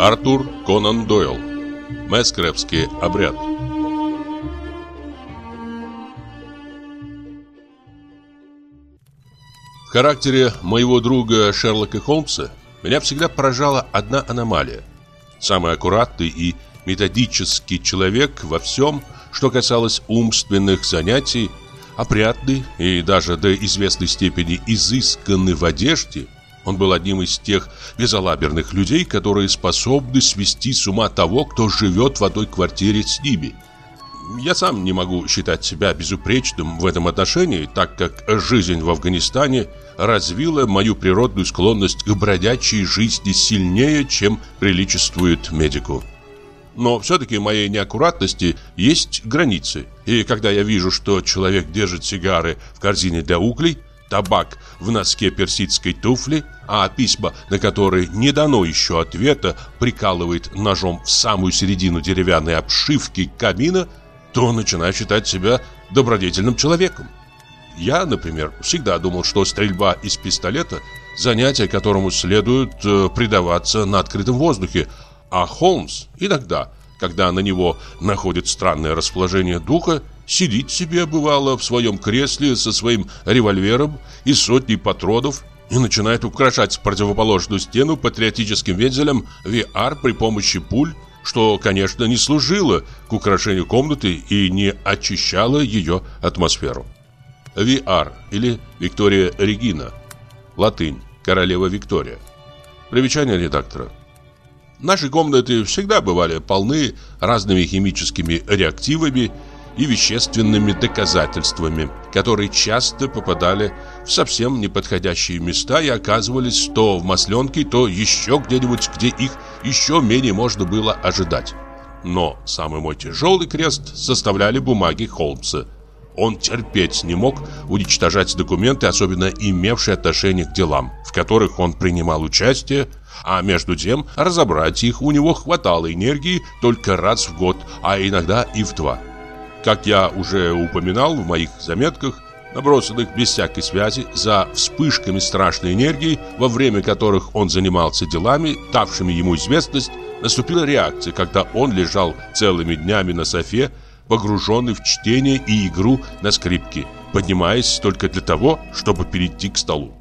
Артур Конан Дойл. Мэскрепский обряд. В характере моего друга Шерлока Холмса меня всегда поражала одна аномалия. Самый аккуратный и методический человек во всем, что касалось умственных занятий, опрятный и даже до известной степени изысканный в одежде, он был одним из тех безалаберных людей, которые способны свести с ума того, кто живет в одной квартире с ними. Я сам не могу считать себя безупречным в этом отношении, так как жизнь в Афганистане развила мою природную склонность к бродячей жизни сильнее, чем приличествует медику. Но все-таки моей неаккуратности есть границы. И когда я вижу, что человек держит сигары в корзине для углей, табак в носке персидской туфли, а письма, на которые не дано еще ответа, прикалывает ножом в самую середину деревянной обшивки камина, то начинаю считать себя добродетельным человеком. Я, например, всегда думал, что стрельба из пистолета – занятие, которому следует э, предаваться на открытом воздухе, а Холмс иногда, когда на него находит странное расположение духа, сидит себе, бывало, в своем кресле со своим револьвером и сотней патронов и начинает украшать противоположную стену патриотическим вензелем VR при помощи пуль, что, конечно, не служило к украшению комнаты и не очищало ее атмосферу. VR или Виктория Регина. Латынь. Королева Виктория. Примечание редактора. Наши комнаты всегда бывали полны разными химическими реактивами и вещественными доказательствами, которые часто попадали в совсем неподходящие места и оказывались то в масленке, то еще где-нибудь, где их еще менее можно было ожидать. Но самый мой тяжелый крест составляли бумаги Холмса. Он терпеть не мог уничтожать документы, особенно имевшие отношение к делам, в которых он принимал участие, а между тем разобрать их у него хватало энергии только раз в год, а иногда и в два. Как я уже упоминал в моих заметках, набросанных без всякой связи, за вспышками страшной энергии, во время которых он занимался делами, давшими ему известность, наступила реакция, когда он лежал целыми днями на софе, погруженный в чтение и игру на скрипке, поднимаясь только для того, чтобы перейти к столу.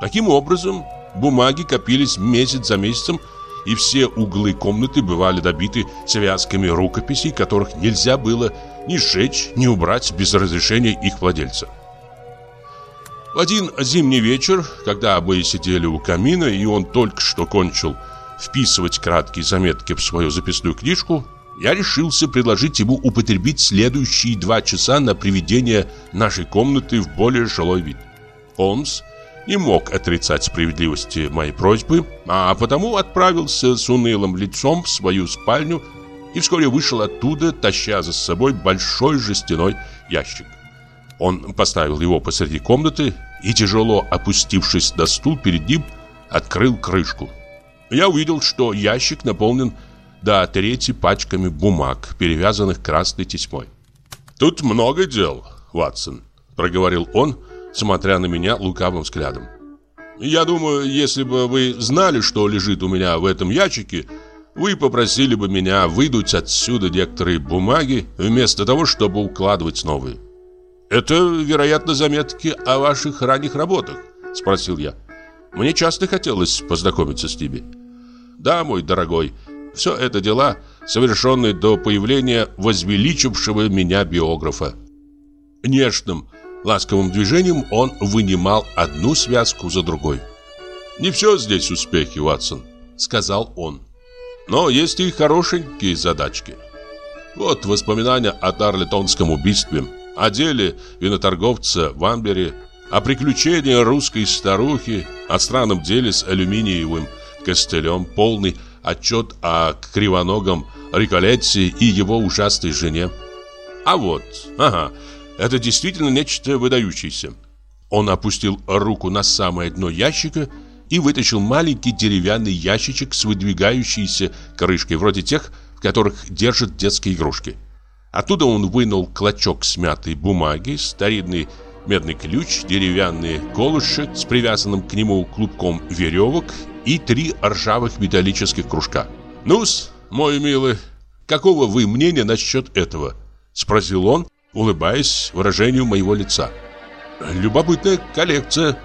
Таким образом, Бумаги копились месяц за месяцем, и все углы комнаты бывали добиты связками рукописей, которых нельзя было ни сжечь, ни убрать без разрешения их владельца. В один зимний вечер, когда мы сидели у камина, и он только что кончил вписывать краткие заметки в свою записную книжку, я решился предложить ему употребить следующие два часа на приведение нашей комнаты в более жилой вид. Холмс не мог отрицать справедливости моей просьбы, а потому отправился с унылым лицом в свою спальню и вскоре вышел оттуда, таща за собой большой жестяной ящик. Он поставил его посреди комнаты и, тяжело опустившись на стул перед ним, открыл крышку. Я увидел, что ящик наполнен до трети пачками бумаг, перевязанных красной тесьмой. «Тут много дел, Ватсон», — проговорил он, — смотря на меня лукавым взглядом. «Я думаю, если бы вы знали, что лежит у меня в этом ящике, вы попросили бы меня выдуть отсюда некоторые бумаги, вместо того, чтобы укладывать новые». «Это, вероятно, заметки о ваших ранних работах?» – спросил я. «Мне часто хотелось познакомиться с ними». «Да, мой дорогой, все это дела, совершенные до появления возвеличившего меня биографа». Нежным, Ласковым движением он вынимал одну связку за другой. «Не все здесь успехи, Ватсон», — сказал он. «Но есть и хорошенькие задачки. Вот воспоминания о Тарлетонском убийстве, о деле виноторговца в Амбере, о приключении русской старухи, о странном деле с алюминиевым костылем, полный отчет о кривоногом Риколетте и его ужасной жене. А вот, ага, это действительно нечто выдающееся. Он опустил руку на самое дно ящика и вытащил маленький деревянный ящичек с выдвигающейся крышкой, вроде тех, в которых держат детские игрушки. Оттуда он вынул клочок смятой бумаги, старинный медный ключ, деревянные колыши с привязанным к нему клубком веревок и три ржавых металлических кружка. «Ну-с, мой милый, какого вы мнения насчет этого?» Спросил он, улыбаясь выражению моего лица. «Любопытная коллекция.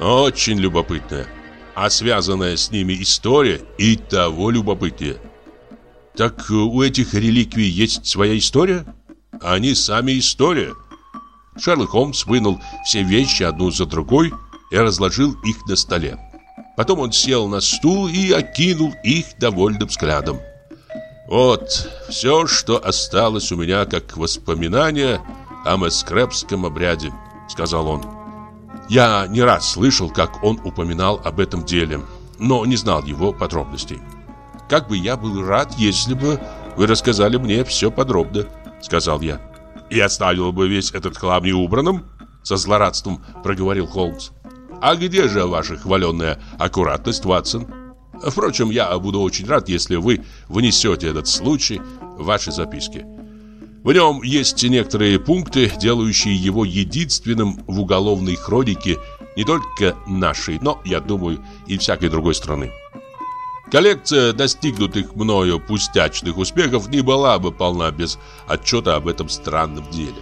Очень любопытная. А связанная с ними история и того любопытнее». «Так у этих реликвий есть своя история?» «Они сами история». Шерлок Холмс вынул все вещи одну за другой и разложил их на столе. Потом он сел на стул и окинул их довольным взглядом. Вот все, что осталось у меня как воспоминание о маскрепском обряде, сказал он. Я не раз слышал, как он упоминал об этом деле, но не знал его подробностей. Как бы я был рад, если бы вы рассказали мне все подробно, сказал я. И оставил бы весь этот хлам неубранным, со злорадством проговорил Холмс. А где же ваша хваленная аккуратность, Ватсон? Впрочем, я буду очень рад, если вы внесете этот случай в ваши записки. В нем есть некоторые пункты, делающие его единственным в уголовной хронике не только нашей, но, я думаю, и всякой другой страны. Коллекция достигнутых мною пустячных успехов не была бы полна без отчета об этом странном деле.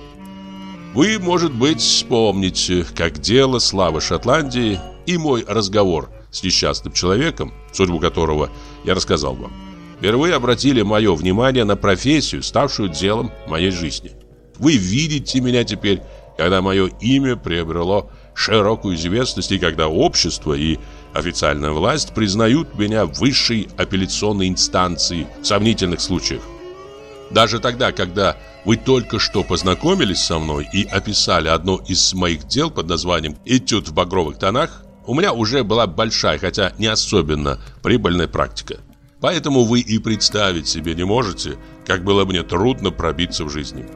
Вы, может быть, вспомните, как дело славы Шотландии и мой разговор с несчастным человеком, судьбу которого я рассказал вам, впервые обратили мое внимание на профессию, ставшую делом моей жизни. Вы видите меня теперь, когда мое имя приобрело широкую известность и когда общество и официальная власть признают меня высшей апелляционной инстанцией в сомнительных случаях. Даже тогда, когда вы только что познакомились со мной и описали одно из моих дел под названием «Этюд в багровых тонах», у меня уже была большая, хотя не особенно прибыльная практика. Поэтому вы и представить себе не можете, как было мне трудно пробиться в жизни.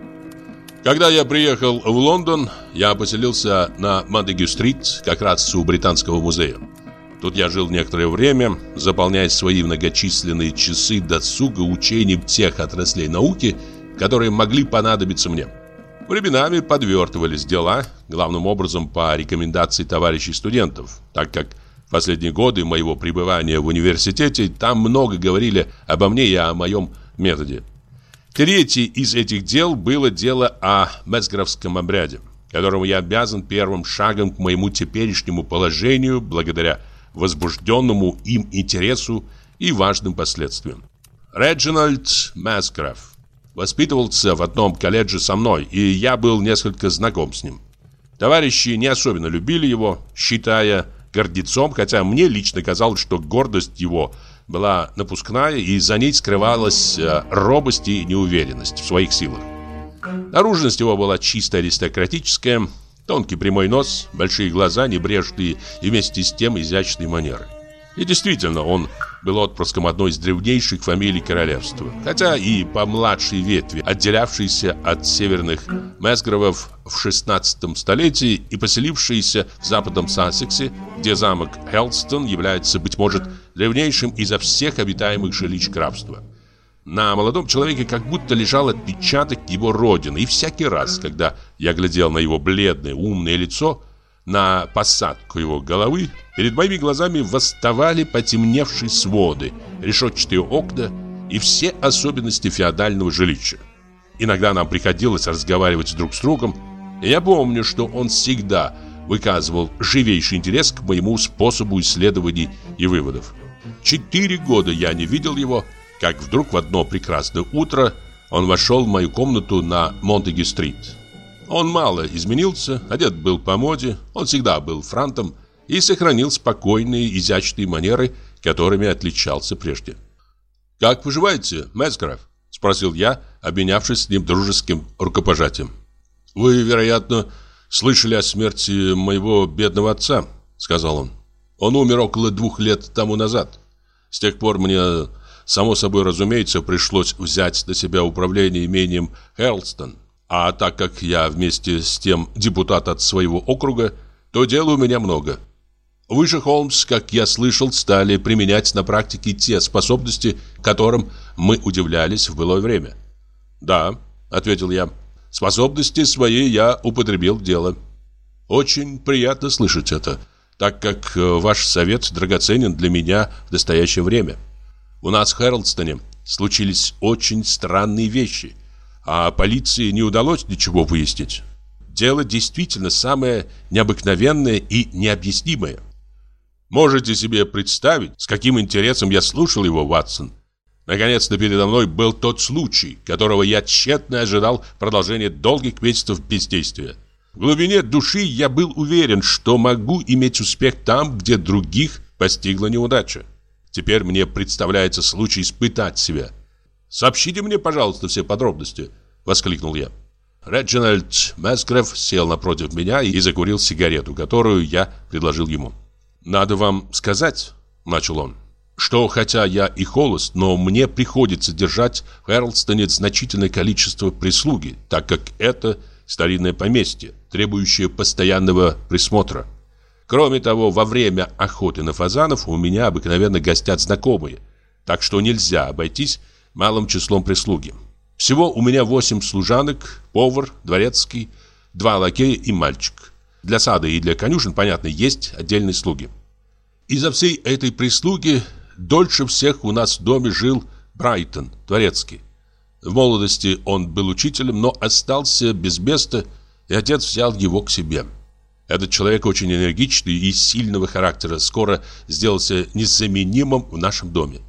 Когда я приехал в Лондон, я поселился на Монтегю-стрит, как раз у Британского музея. Тут я жил некоторое время, заполняя свои многочисленные часы досуга учением тех отраслей науки, которые могли понадобиться мне. Временами подвертывались дела, главным образом по рекомендации товарищей студентов, так как последние годы моего пребывания в университете там много говорили обо мне и о моем методе. Третье из этих дел было дело о Месграфском обряде, которому я обязан первым шагом к моему теперешнему положению благодаря возбужденному им интересу и важным последствиям. Реджинальд Месграф воспитывался в одном колледже со мной, и я был несколько знаком с ним. Товарищи не особенно любили его, считая гордецом, хотя мне лично казалось, что гордость его была напускная, и за ней скрывалась э, робость и неуверенность в своих силах. Наружность его была чисто аристократическая, тонкий прямой нос, большие глаза, небрежные и вместе с тем изящные манеры. И действительно, он был отпрыском одной из древнейших фамилий королевства, хотя и по младшей ветви, отделявшейся от северных Месгровов в 16 столетии и поселившейся в западном Сассексе, где замок Хелстон является, быть может, древнейшим изо всех обитаемых жилищ графства. На молодом человеке как будто лежал отпечаток его родины, и всякий раз, когда я глядел на его бледное, умное лицо, на посадку его головы, перед моими глазами восставали потемневшие своды, решетчатые окна и все особенности феодального жилища. Иногда нам приходилось разговаривать друг с другом, и я помню, что он всегда выказывал живейший интерес к моему способу исследований и выводов. Четыре года я не видел его, как вдруг в одно прекрасное утро он вошел в мою комнату на Монтеги-стрит. Он мало изменился, одет был по моде, он всегда был франтом и сохранил спокойные, изящные манеры, которыми отличался прежде. «Как поживаете, Месграф?» – спросил я, обменявшись с ним дружеским рукопожатием. «Вы, вероятно, слышали о смерти моего бедного отца», – сказал он. «Он умер около двух лет тому назад. С тех пор мне, само собой разумеется, пришлось взять на себя управление имением Херлстон. А так как я вместе с тем депутат от своего округа, то дела у меня много. Вы же, Холмс, как я слышал, стали применять на практике те способности, которым мы удивлялись в былое время. «Да», — ответил я, — «способности свои я употребил в дело». «Очень приятно слышать это, так как э, ваш совет драгоценен для меня в настоящее время». У нас в Хэрлстоне случились очень странные вещи, а полиции не удалось ничего выяснить. Дело действительно самое необыкновенное и необъяснимое. Можете себе представить, с каким интересом я слушал его, Ватсон? Наконец-то передо мной был тот случай, которого я тщетно ожидал продолжения долгих месяцев бездействия. В глубине души я был уверен, что могу иметь успех там, где других постигла неудача. Теперь мне представляется случай испытать себя. «Сообщите мне, пожалуйста, все подробности», — воскликнул я. Реджинальд Месгрев сел напротив меня и закурил сигарету, которую я предложил ему. «Надо вам сказать», — начал он, «что хотя я и холост, но мне приходится держать в Эрлстоне значительное количество прислуги, так как это старинное поместье, требующее постоянного присмотра. Кроме того, во время охоты на фазанов у меня обыкновенно гостят знакомые, так что нельзя обойтись малым числом прислуги. Всего у меня восемь служанок, повар, дворецкий, два лакея и мальчик. Для сада и для конюшен, понятно, есть отдельные слуги. Из-за всей этой прислуги дольше всех у нас в доме жил Брайтон, дворецкий. В молодости он был учителем, но остался без места, и отец взял его к себе. Этот человек очень энергичный и сильного характера скоро сделался незаменимым в нашем доме.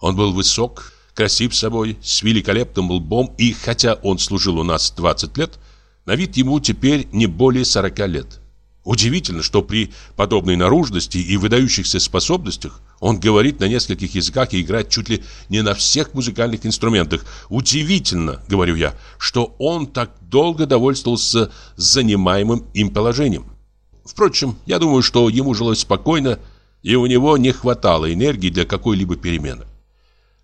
Он был высок, красив собой, с великолепным лбом, и хотя он служил у нас 20 лет, на вид ему теперь не более 40 лет. Удивительно, что при подобной наружности и выдающихся способностях он говорит на нескольких языках и играет чуть ли не на всех музыкальных инструментах. Удивительно, говорю я, что он так долго довольствовался занимаемым им положением. Впрочем, я думаю, что ему жилось спокойно, и у него не хватало энергии для какой-либо перемены.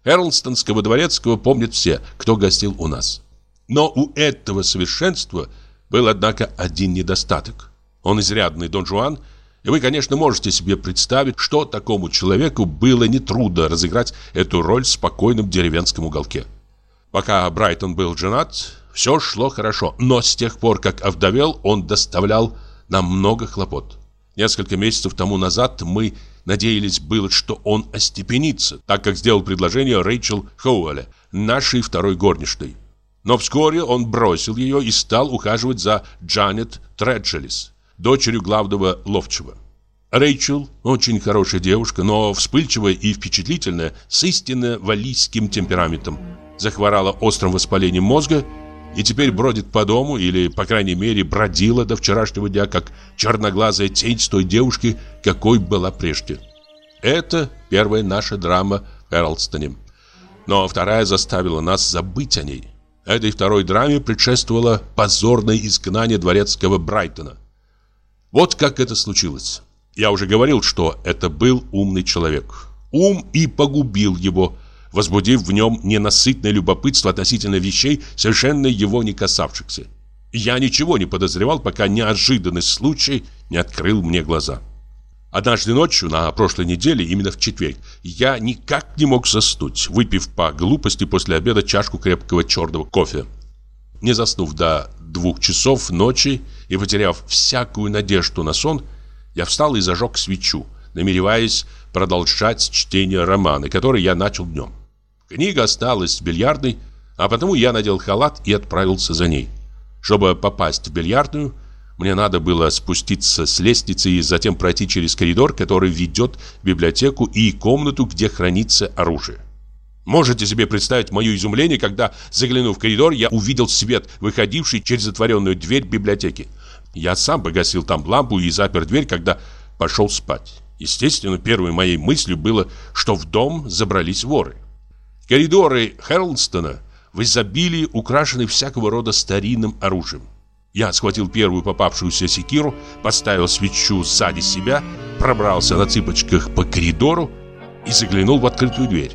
Эрлстонского дворецкого помнят все, кто гостил у нас. Но у этого совершенства был, однако, один недостаток. Он изрядный Дон Жуан, и вы, конечно, можете себе представить, что такому человеку было нетрудно разыграть эту роль в спокойном деревенском уголке. Пока Брайтон был женат, все шло хорошо, но с тех пор, как овдовел, он доставлял нам много хлопот. Несколько месяцев тому назад мы надеялись было, что он остепенится, так как сделал предложение Рэйчел Хоуэле, нашей второй горничной. Но вскоре он бросил ее и стал ухаживать за Джанет Треджелис, дочерью главного ловчего. Рэйчел очень хорошая девушка, но вспыльчивая и впечатлительная, с истинно валийским темпераментом. Захворала острым воспалением мозга и теперь бродит по дому, или, по крайней мере, бродила до вчерашнего дня, как черноглазая тень с той девушки, какой была прежде. Это первая наша драма в Эрлстоне. Но вторая заставила нас забыть о ней. Этой второй драме предшествовало позорное изгнание дворецкого Брайтона. Вот как это случилось. Я уже говорил, что это был умный человек. Ум и погубил его, возбудив в нем ненасытное любопытство относительно вещей, совершенно его не касавшихся. Я ничего не подозревал, пока неожиданный случай не открыл мне глаза. Однажды ночью, на прошлой неделе, именно в четверг, я никак не мог заснуть, выпив по глупости после обеда чашку крепкого черного кофе. Не заснув до двух часов ночи и потеряв всякую надежду на сон, я встал и зажег свечу, намереваясь продолжать чтение романа, который я начал днем. Книга осталась в бильярдной, а потому я надел халат и отправился за ней. Чтобы попасть в бильярдную, мне надо было спуститься с лестницы и затем пройти через коридор, который ведет в библиотеку и комнату, где хранится оружие. Можете себе представить мое изумление, когда, заглянув в коридор, я увидел свет, выходивший через затворенную дверь библиотеки. Я сам погасил там лампу и запер дверь, когда пошел спать. Естественно, первой моей мыслью было, что в дом забрались воры. Коридоры Херлстона в изобилии украшены всякого рода старинным оружием. Я схватил первую попавшуюся секиру, поставил свечу сзади себя, пробрался на цыпочках по коридору и заглянул в открытую дверь.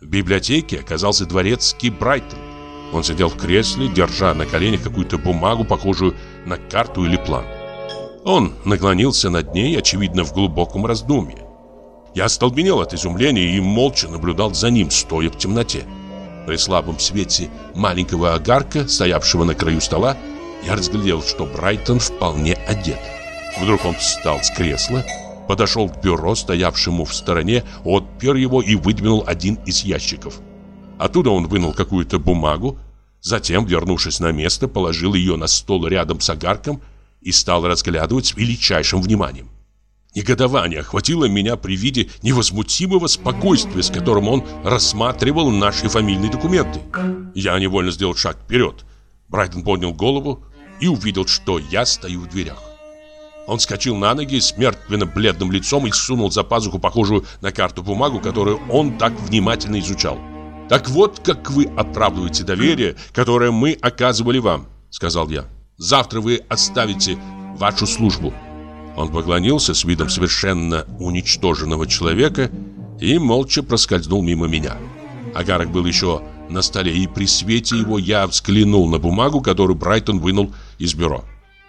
В библиотеке оказался дворецкий Брайтон. Он сидел в кресле, держа на коленях какую-то бумагу, похожую на карту или план. Он наклонился над ней, очевидно, в глубоком раздумье. Я остолбенел от изумления и молча наблюдал за ним, стоя в темноте. При слабом свете маленького огарка, стоявшего на краю стола, я разглядел, что Брайтон вполне одет. Вдруг он встал с кресла, подошел к бюро, стоявшему в стороне, отпер его и выдвинул один из ящиков. Оттуда он вынул какую-то бумагу, затем, вернувшись на место, положил ее на стол рядом с огарком и стал разглядывать с величайшим вниманием. Негодование охватило меня при виде невозмутимого спокойствия, с которым он рассматривал наши фамильные документы. Я невольно сделал шаг вперед. Брайтон поднял голову и увидел, что я стою в дверях. Он вскочил на ноги с мертвенно-бледным лицом и сунул за пазуху похожую на карту бумагу, которую он так внимательно изучал. «Так вот, как вы оправдываете доверие, которое мы оказывали вам», — сказал я. «Завтра вы оставите вашу службу». Он поклонился с видом совершенно уничтоженного человека и молча проскользнул мимо меня. Агарок был еще на столе, и при свете его я взглянул на бумагу, которую Брайтон вынул из бюро.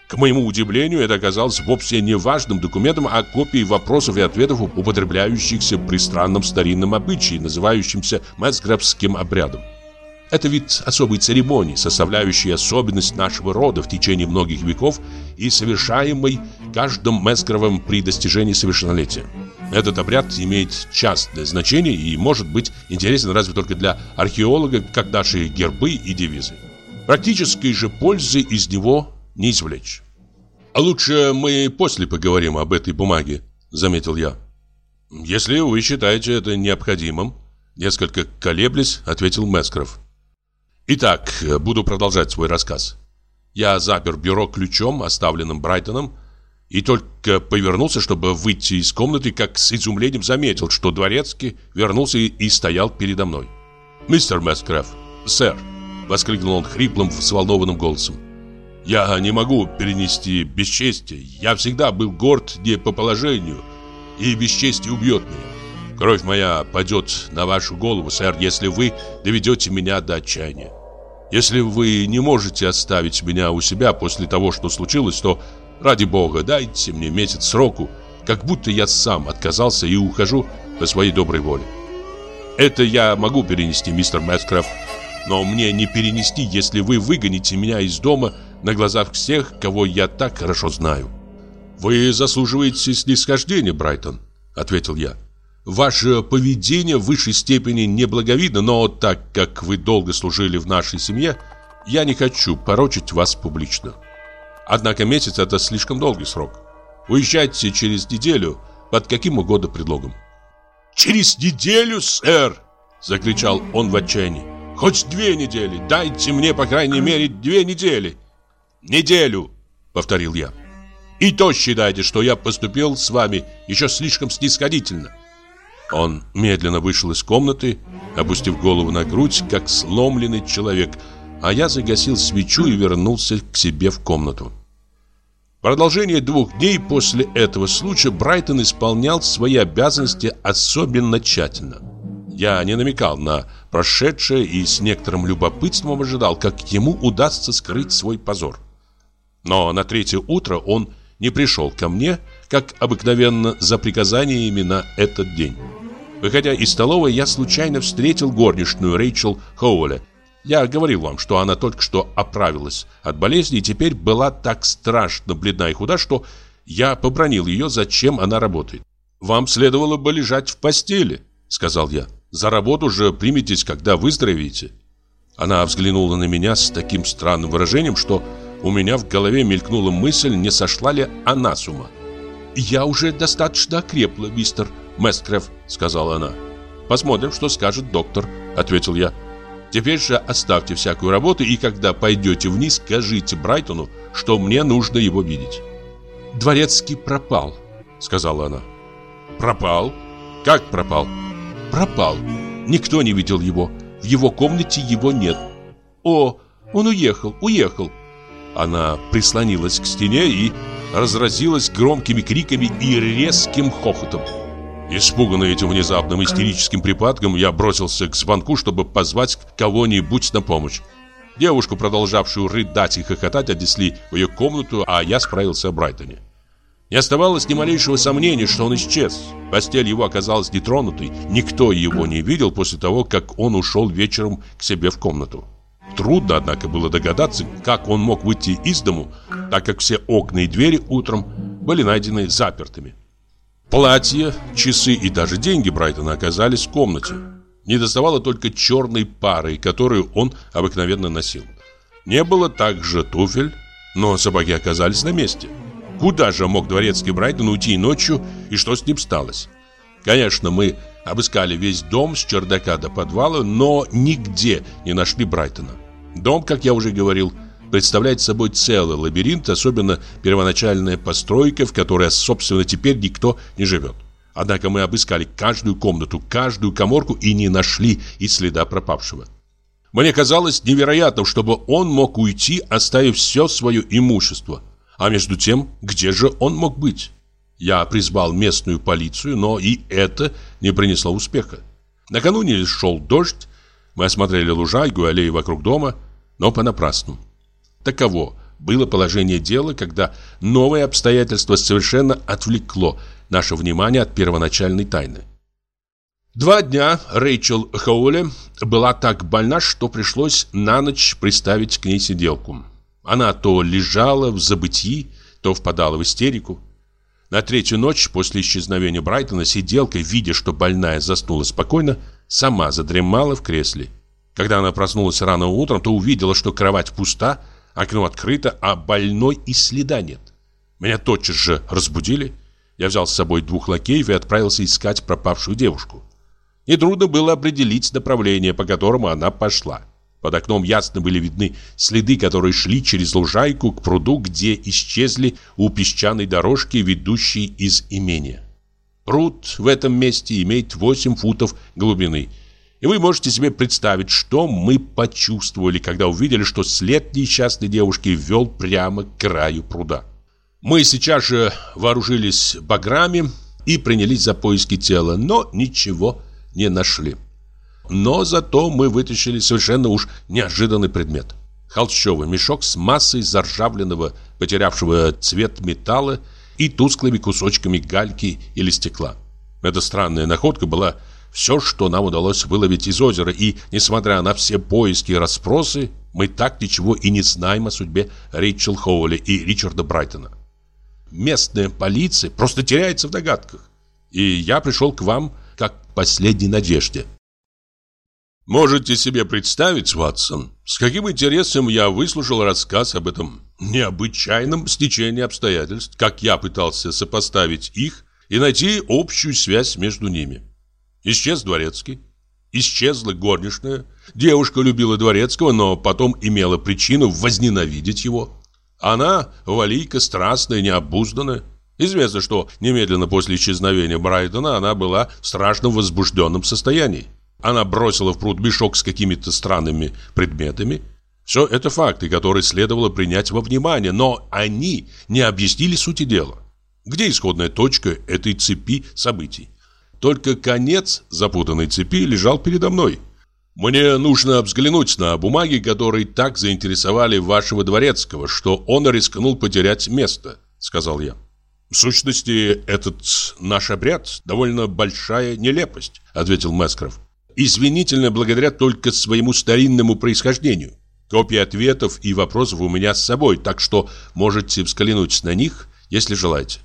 К моему удивлению, это оказалось вовсе не важным документом, а копией вопросов и ответов, употребляющихся при странном старинном обычае, называющемся Мэсграфским обрядом. Это вид особой церемонии, составляющей особенность нашего рода в течение многих веков и совершаемой каждым Месгровым при достижении совершеннолетия. Этот обряд имеет частное значение и может быть интересен разве только для археолога, как наши гербы и девизы. Практической же пользы из него не извлечь. «А лучше мы после поговорим об этой бумаге», — заметил я. «Если вы считаете это необходимым», — несколько колеблясь, ответил Мескров. Итак, буду продолжать свой рассказ. Я запер бюро ключом, оставленным Брайтоном, и только повернулся, чтобы выйти из комнаты, как с изумлением заметил, что дворецкий вернулся и стоял передо мной. «Мистер Мэскраф, сэр!» — воскликнул он хриплым, взволнованным голосом. «Я не могу перенести бесчестие. Я всегда был горд не по положению, и бесчестие убьет меня. Кровь моя пойдет на вашу голову, сэр, если вы доведете меня до отчаяния. Если вы не можете оставить меня у себя после того, что случилось, то, ради бога, дайте мне месяц сроку, как будто я сам отказался и ухожу по своей доброй воле. Это я могу перенести, мистер Мэткрафт, но мне не перенести, если вы выгоните меня из дома на глазах всех, кого я так хорошо знаю. Вы заслуживаете снисхождения, Брайтон, ответил я. Ваше поведение в высшей степени неблаговидно, но так как вы долго служили в нашей семье, я не хочу порочить вас публично. Однако месяц это слишком долгий срок. Уезжайте через неделю под каким угодно предлогом. Через неделю, сэр, закричал он в отчаянии. Хоть две недели, дайте мне по крайней мере две недели. Неделю, повторил я. И то считайте, что я поступил с вами еще слишком снисходительно. Он медленно вышел из комнаты, опустив голову на грудь, как сломленный человек, а я загасил свечу и вернулся к себе в комнату. В продолжение двух дней после этого случая Брайтон исполнял свои обязанности особенно тщательно. Я не намекал на прошедшее и с некоторым любопытством ожидал, как ему удастся скрыть свой позор. Но на третье утро он не пришел ко мне, как обыкновенно, за приказаниями на этот день. Выходя из столовой, я случайно встретил горничную Рэйчел Хоуэлля. Я говорил вам, что она только что оправилась от болезни и теперь была так страшно бледна и худа, что я побронил ее, зачем она работает. «Вам следовало бы лежать в постели», — сказал я. «За работу же приметесь, когда выздоровеете». Она взглянула на меня с таким странным выражением, что у меня в голове мелькнула мысль, не сошла ли она с ума. «Я уже достаточно окрепла, мистер Месткреф», — сказала она. «Посмотрим, что скажет доктор», — ответил я. «Теперь же оставьте всякую работу, и когда пойдете вниз, скажите Брайтону, что мне нужно его видеть». «Дворецкий пропал», — сказала она. «Пропал? Как пропал?» «Пропал. Никто не видел его. В его комнате его нет». «О, он уехал, уехал». Она прислонилась к стене и разразилась громкими криками и резким хохотом. Испуганный этим внезапным истерическим припадком, я бросился к звонку, чтобы позвать кого-нибудь на помощь. Девушку, продолжавшую рыдать и хохотать, отнесли в ее комнату, а я справился о Брайтоне. Не оставалось ни малейшего сомнения, что он исчез. Постель его оказалась нетронутой. Никто его не видел после того, как он ушел вечером к себе в комнату. Трудно, однако, было догадаться, как он мог выйти из дому, так как все окна и двери утром были найдены запертыми. Платье, часы и даже деньги Брайтона оказались в комнате. Не доставало только черной пары, которую он обыкновенно носил. Не было также туфель, но сапоги оказались на месте. Куда же мог дворецкий Брайтон уйти ночью, и что с ним сталось? Конечно, мы обыскали весь дом с чердака до подвала, но нигде не нашли Брайтона. Дом, как я уже говорил, представляет собой целый лабиринт, особенно первоначальная постройка, в которой, собственно, теперь никто не живет. Однако мы обыскали каждую комнату, каждую коморку и не нашли и следа пропавшего. Мне казалось невероятным, чтобы он мог уйти, оставив все свое имущество. А между тем, где же он мог быть? Я призвал местную полицию, но и это не принесло успеха. Накануне шел дождь, мы осмотрели лужайку и аллеи вокруг дома, но понапрасну. Таково было положение дела, когда новое обстоятельство совершенно отвлекло наше внимание от первоначальной тайны. Два дня Рэйчел Хоули была так больна, что пришлось на ночь приставить к ней сиделку. Она то лежала в забытии, то впадала в истерику. На третью ночь после исчезновения Брайтона сиделка, видя, что больная заснула спокойно, сама задремала в кресле. Когда она проснулась рано утром, то увидела, что кровать пуста, окно открыто, а больной и следа нет. Меня тотчас же разбудили. Я взял с собой двух лакеев и отправился искать пропавшую девушку. Нетрудно было определить направление, по которому она пошла. Под окном ясно были видны следы, которые шли через лужайку к пруду, где исчезли у песчаной дорожки, ведущей из имения. Пруд в этом месте имеет 8 футов глубины – и вы можете себе представить, что мы почувствовали, когда увидели, что след несчастной девушки вел прямо к краю пруда. Мы сейчас же вооружились баграми и принялись за поиски тела, но ничего не нашли. Но зато мы вытащили совершенно уж неожиданный предмет. Холщовый мешок с массой заржавленного, потерявшего цвет металла и тусклыми кусочками гальки или стекла. Эта странная находка была все, что нам удалось выловить из озера, и, несмотря на все поиски и расспросы, мы так ничего и не знаем о судьбе Рэйчел Хоули и Ричарда Брайтона. Местная полиция просто теряется в догадках. И я пришел к вам как к последней надежде. Можете себе представить, Ватсон, с каким интересом я выслушал рассказ об этом необычайном стечении обстоятельств, как я пытался сопоставить их и найти общую связь между ними. Исчез дворецкий. Исчезла горничная. Девушка любила дворецкого, но потом имела причину возненавидеть его. Она, валийка, страстная, необузданная. Известно, что немедленно после исчезновения Брайтона она была в страшном возбужденном состоянии. Она бросила в пруд мешок с какими-то странными предметами. Все это факты, которые следовало принять во внимание, но они не объяснили сути дела. Где исходная точка этой цепи событий? Только конец запутанной цепи лежал передо мной. Мне нужно взглянуть на бумаги, которые так заинтересовали вашего дворецкого, что он рискнул потерять место, сказал я. В сущности, этот наш обряд довольно большая нелепость, ответил Мескров. Извинительно благодаря только своему старинному происхождению. Копии ответов и вопросов у меня с собой, так что можете взглянуть на них, если желаете.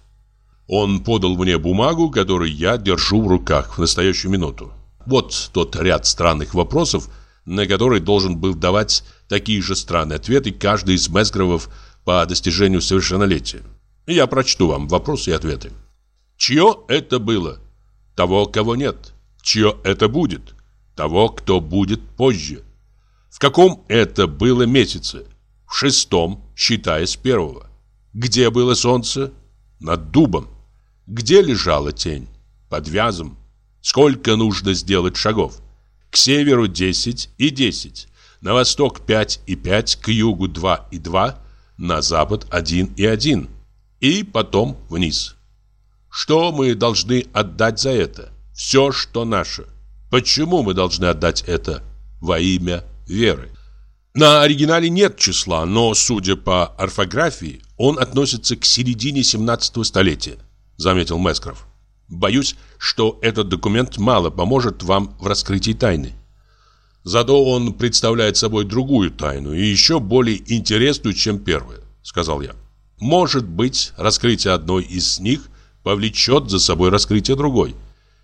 Он подал мне бумагу, которую я держу в руках в настоящую минуту. Вот тот ряд странных вопросов, на которые должен был давать такие же странные ответы каждый из Месгровов по достижению совершеннолетия. Я прочту вам вопросы и ответы. Чье это было? Того, кого нет. Чье это будет? Того, кто будет позже. В каком это было месяце? В шестом, считая с первого. Где было солнце? Над дубом. Где лежала тень? Под вязом. Сколько нужно сделать шагов? К северу 10 и 10. На восток 5 и 5, к югу 2 и 2, на запад 1 и 1. И потом вниз. Что мы должны отдать за это? Все, что наше. Почему мы должны отдать это? Во имя веры. На оригинале нет числа, но, судя по орфографии, он относится к середине 17 столетия. — заметил Мескров. «Боюсь, что этот документ мало поможет вам в раскрытии тайны. Зато он представляет собой другую тайну и еще более интересную, чем первая», — сказал я. «Может быть, раскрытие одной из них повлечет за собой раскрытие другой.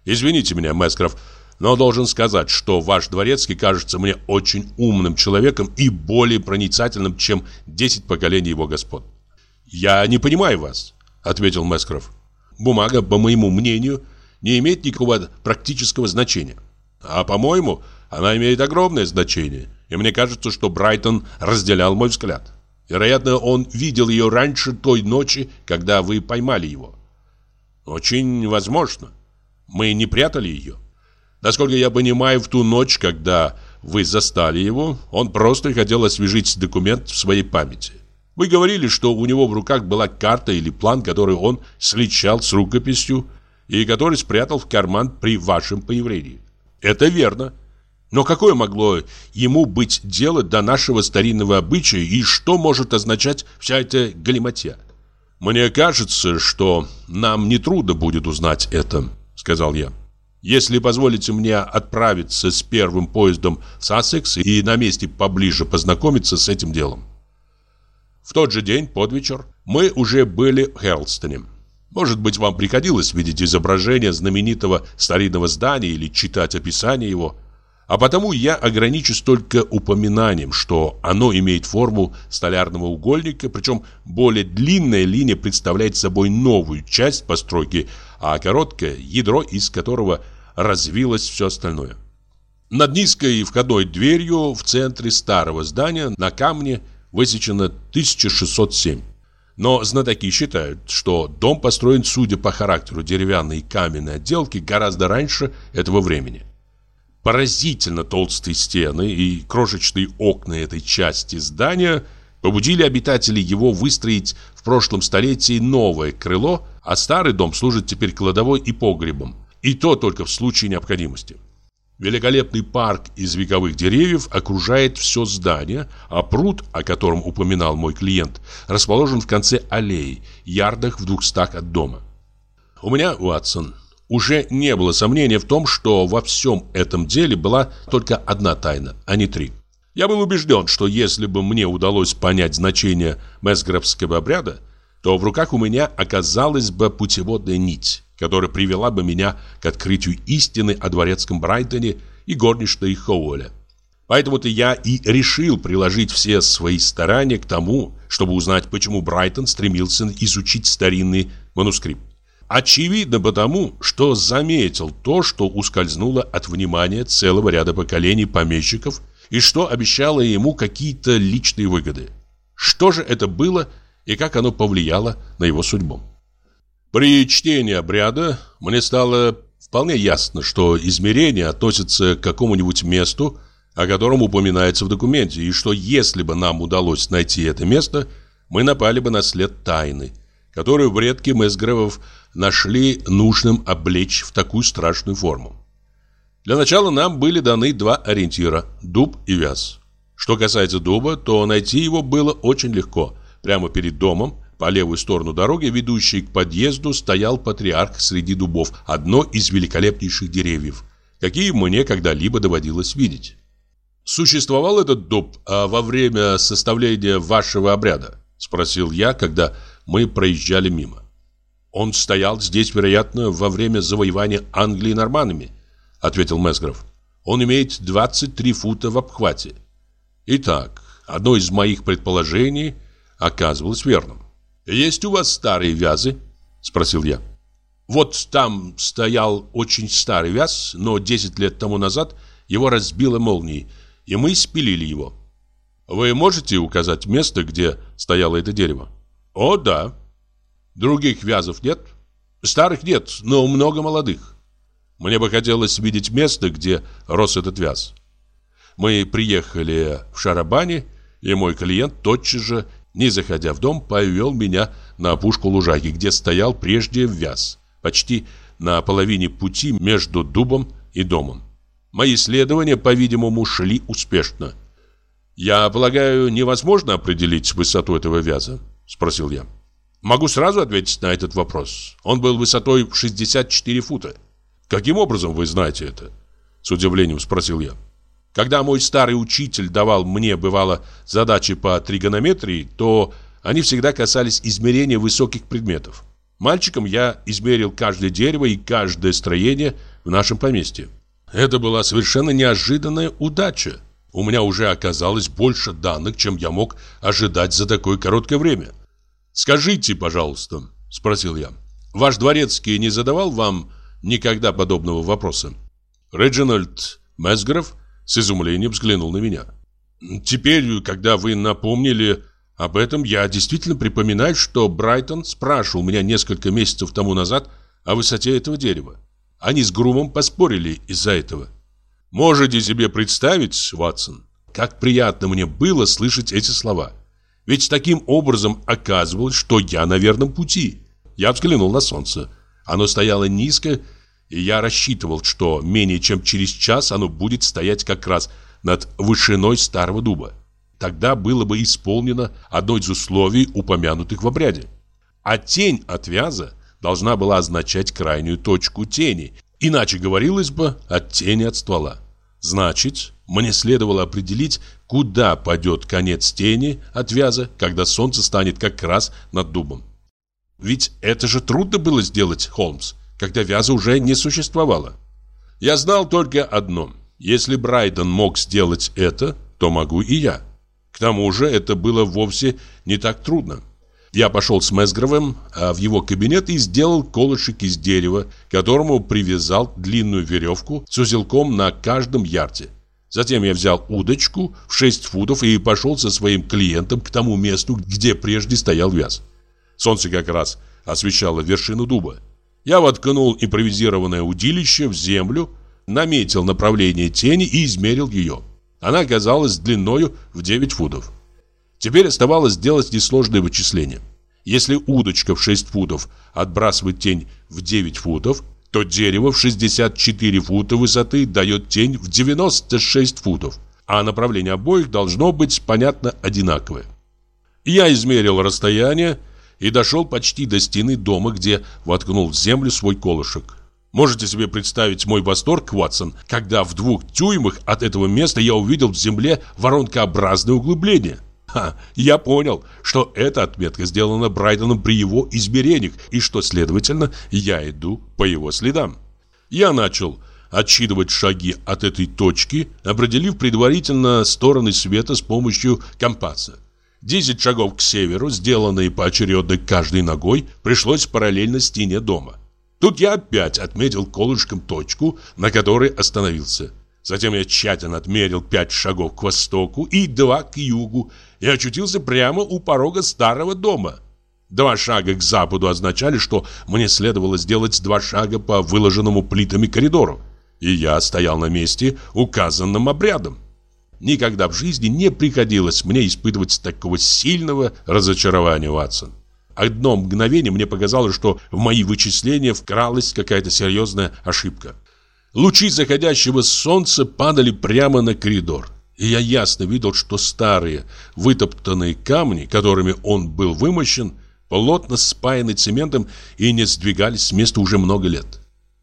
Извините меня, Мескров, но должен сказать, что ваш дворецкий кажется мне очень умным человеком и более проницательным, чем 10 поколений его господ. «Я не понимаю вас», — ответил Мескров. «Бумага, по моему мнению, не имеет никакого практического значения. А, по-моему, она имеет огромное значение, и мне кажется, что Брайтон разделял мой взгляд. Вероятно, он видел ее раньше той ночи, когда вы поймали его. Очень возможно. Мы не прятали ее. Насколько я понимаю, в ту ночь, когда вы застали его, он просто хотел освежить документ в своей памяти. Вы говорили, что у него в руках была карта или план, который он сличал с рукописью и который спрятал в карман при вашем появлении. Это верно. Но какое могло ему быть дело до нашего старинного обычая и что может означать вся эта галиматья? Мне кажется, что нам не трудно будет узнать это, сказал я. Если позволите мне отправиться с первым поездом в Сассекс и на месте поближе познакомиться с этим делом. В тот же день, под вечер, мы уже были в Херлстоне. Может быть, вам приходилось видеть изображение знаменитого старинного здания или читать описание его. А потому я ограничусь только упоминанием, что оно имеет форму столярного угольника, причем более длинная линия представляет собой новую часть постройки, а короткое – ядро, из которого развилось все остальное. Над низкой входной дверью в центре старого здания на камне высечено 1607. Но знатоки считают, что дом построен, судя по характеру деревянной и каменной отделки, гораздо раньше этого времени. Поразительно толстые стены и крошечные окна этой части здания побудили обитателей его выстроить в прошлом столетии новое крыло, а старый дом служит теперь кладовой и погребом, и то только в случае необходимости. Великолепный парк из вековых деревьев окружает все здание, а пруд, о котором упоминал мой клиент, расположен в конце аллеи, ярдах в двухстах от дома. У меня, Уатсон, уже не было сомнения в том, что во всем этом деле была только одна тайна, а не три. Я был убежден, что если бы мне удалось понять значение месграфского обряда, то в руках у меня оказалась бы путеводная нить которая привела бы меня к открытию истины о дворецком Брайтоне и горничной Хоуэле. Поэтому-то я и решил приложить все свои старания к тому, чтобы узнать, почему Брайтон стремился изучить старинный манускрипт. Очевидно потому, что заметил то, что ускользнуло от внимания целого ряда поколений помещиков и что обещало ему какие-то личные выгоды. Что же это было и как оно повлияло на его судьбу? При чтении обряда мне стало вполне ясно, что измерение относится к какому-нибудь месту, о котором упоминается в документе, и что если бы нам удалось найти это место, мы напали бы на след тайны, которую в редке Месгревов нашли нужным облечь в такую страшную форму. Для начала нам были даны два ориентира – дуб и вяз. Что касается дуба, то найти его было очень легко. Прямо перед домом по левую сторону дороги, ведущей к подъезду, стоял патриарх среди дубов, одно из великолепнейших деревьев, какие мне когда-либо доводилось видеть. «Существовал этот дуб а во время составления вашего обряда?» – спросил я, когда мы проезжали мимо. «Он стоял здесь, вероятно, во время завоевания Англии норманами», – ответил Месгров. «Он имеет 23 фута в обхвате». Итак, одно из моих предположений оказывалось верным. «Есть у вас старые вязы?» – спросил я. «Вот там стоял очень старый вяз, но 10 лет тому назад его разбило молнией, и мы спилили его». «Вы можете указать место, где стояло это дерево?» «О, да». «Других вязов нет?» «Старых нет, но много молодых». Мне бы хотелось видеть место, где рос этот вяз. Мы приехали в Шарабане, и мой клиент тотчас же не заходя в дом, повел меня на опушку лужаки, где стоял прежде вяз, почти на половине пути между дубом и домом. Мои исследования, по-видимому, шли успешно. «Я полагаю, невозможно определить высоту этого вяза?» – спросил я. «Могу сразу ответить на этот вопрос. Он был высотой в 64 фута». «Каким образом вы знаете это?» – с удивлением спросил я. Когда мой старый учитель давал мне, бывало, задачи по тригонометрии, то они всегда касались измерения высоких предметов. Мальчиком я измерил каждое дерево и каждое строение в нашем поместье. Это была совершенно неожиданная удача. У меня уже оказалось больше данных, чем я мог ожидать за такое короткое время. «Скажите, пожалуйста», — спросил я, — «ваш дворецкий не задавал вам никогда подобного вопроса?» Реджинальд Месгров с изумлением взглянул на меня. «Теперь, когда вы напомнили об этом, я действительно припоминаю, что Брайтон спрашивал меня несколько месяцев тому назад о высоте этого дерева. Они с Грумом поспорили из-за этого. Можете себе представить, Ватсон, как приятно мне было слышать эти слова. Ведь таким образом оказывалось, что я на верном пути. Я взглянул на солнце. Оно стояло низко, и я рассчитывал, что менее чем через час оно будет стоять как раз над вышиной старого дуба. Тогда было бы исполнено одно из условий, упомянутых в обряде. А тень от вяза должна была означать крайнюю точку тени, иначе говорилось бы от тени от ствола. Значит, мне следовало определить, куда пойдет конец тени от вяза, когда солнце станет как раз над дубом. Ведь это же трудно было сделать, Холмс, когда вяза уже не существовало. Я знал только одно. Если Брайден мог сделать это, то могу и я. К тому же это было вовсе не так трудно. Я пошел с Месгровым а в его кабинет и сделал колышек из дерева, которому привязал длинную веревку с узелком на каждом ярде. Затем я взял удочку в 6 футов и пошел со своим клиентом к тому месту, где прежде стоял вяз. Солнце как раз освещало вершину дуба. Я воткнул импровизированное удилище в землю, наметил направление тени и измерил ее. Она оказалась длиною в 9 футов. Теперь оставалось сделать несложное вычисление. Если удочка в 6 футов отбрасывает тень в 9 футов, то дерево в 64 фута высоты дает тень в 96 футов, а направление обоих должно быть, понятно, одинаковое. Я измерил расстояние и дошел почти до стены дома, где воткнул в землю свой колышек. Можете себе представить мой восторг, Ватсон, когда в двух тюймах от этого места я увидел в земле воронкообразное углубление – Ха, я понял, что эта отметка сделана Брайтоном при его измерениях, и что, следовательно, я иду по его следам. Я начал отсчитывать шаги от этой точки, определив предварительно стороны света с помощью компаса. Десять шагов к северу, сделанные поочередно каждой ногой, пришлось параллельно стене дома. Тут я опять отметил колышком точку, на которой остановился. Затем я тщательно отмерил пять шагов к востоку и два к югу и очутился прямо у порога старого дома. Два шага к западу означали, что мне следовало сделать два шага по выложенному плитами коридору. И я стоял на месте, указанным обрядом. Никогда в жизни не приходилось мне испытывать такого сильного разочарования, Ватсон. Одно мгновение мне показалось, что в мои вычисления вкралась какая-то серьезная ошибка. Лучи заходящего солнца падали прямо на коридор. И я ясно видел, что старые вытоптанные камни, которыми он был вымощен, плотно спаяны цементом и не сдвигались с места уже много лет.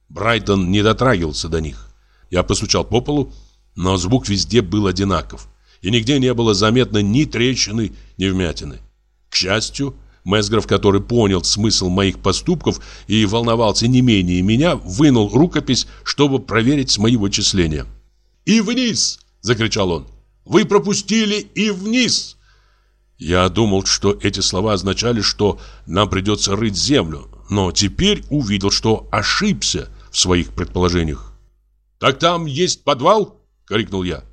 Брайтон не дотрагивался до них. Я постучал по полу, но звук везде был одинаков, и нигде не было заметно ни трещины, ни вмятины. К счастью, Месгров, который понял смысл моих поступков и волновался не менее меня, вынул рукопись, чтобы проверить мои вычисления. «И вниз!» – закричал он. «Вы пропустили и вниз!» Я думал, что эти слова означали, что нам придется рыть землю, но теперь увидел, что ошибся в своих предположениях. «Так там есть подвал?» – крикнул я.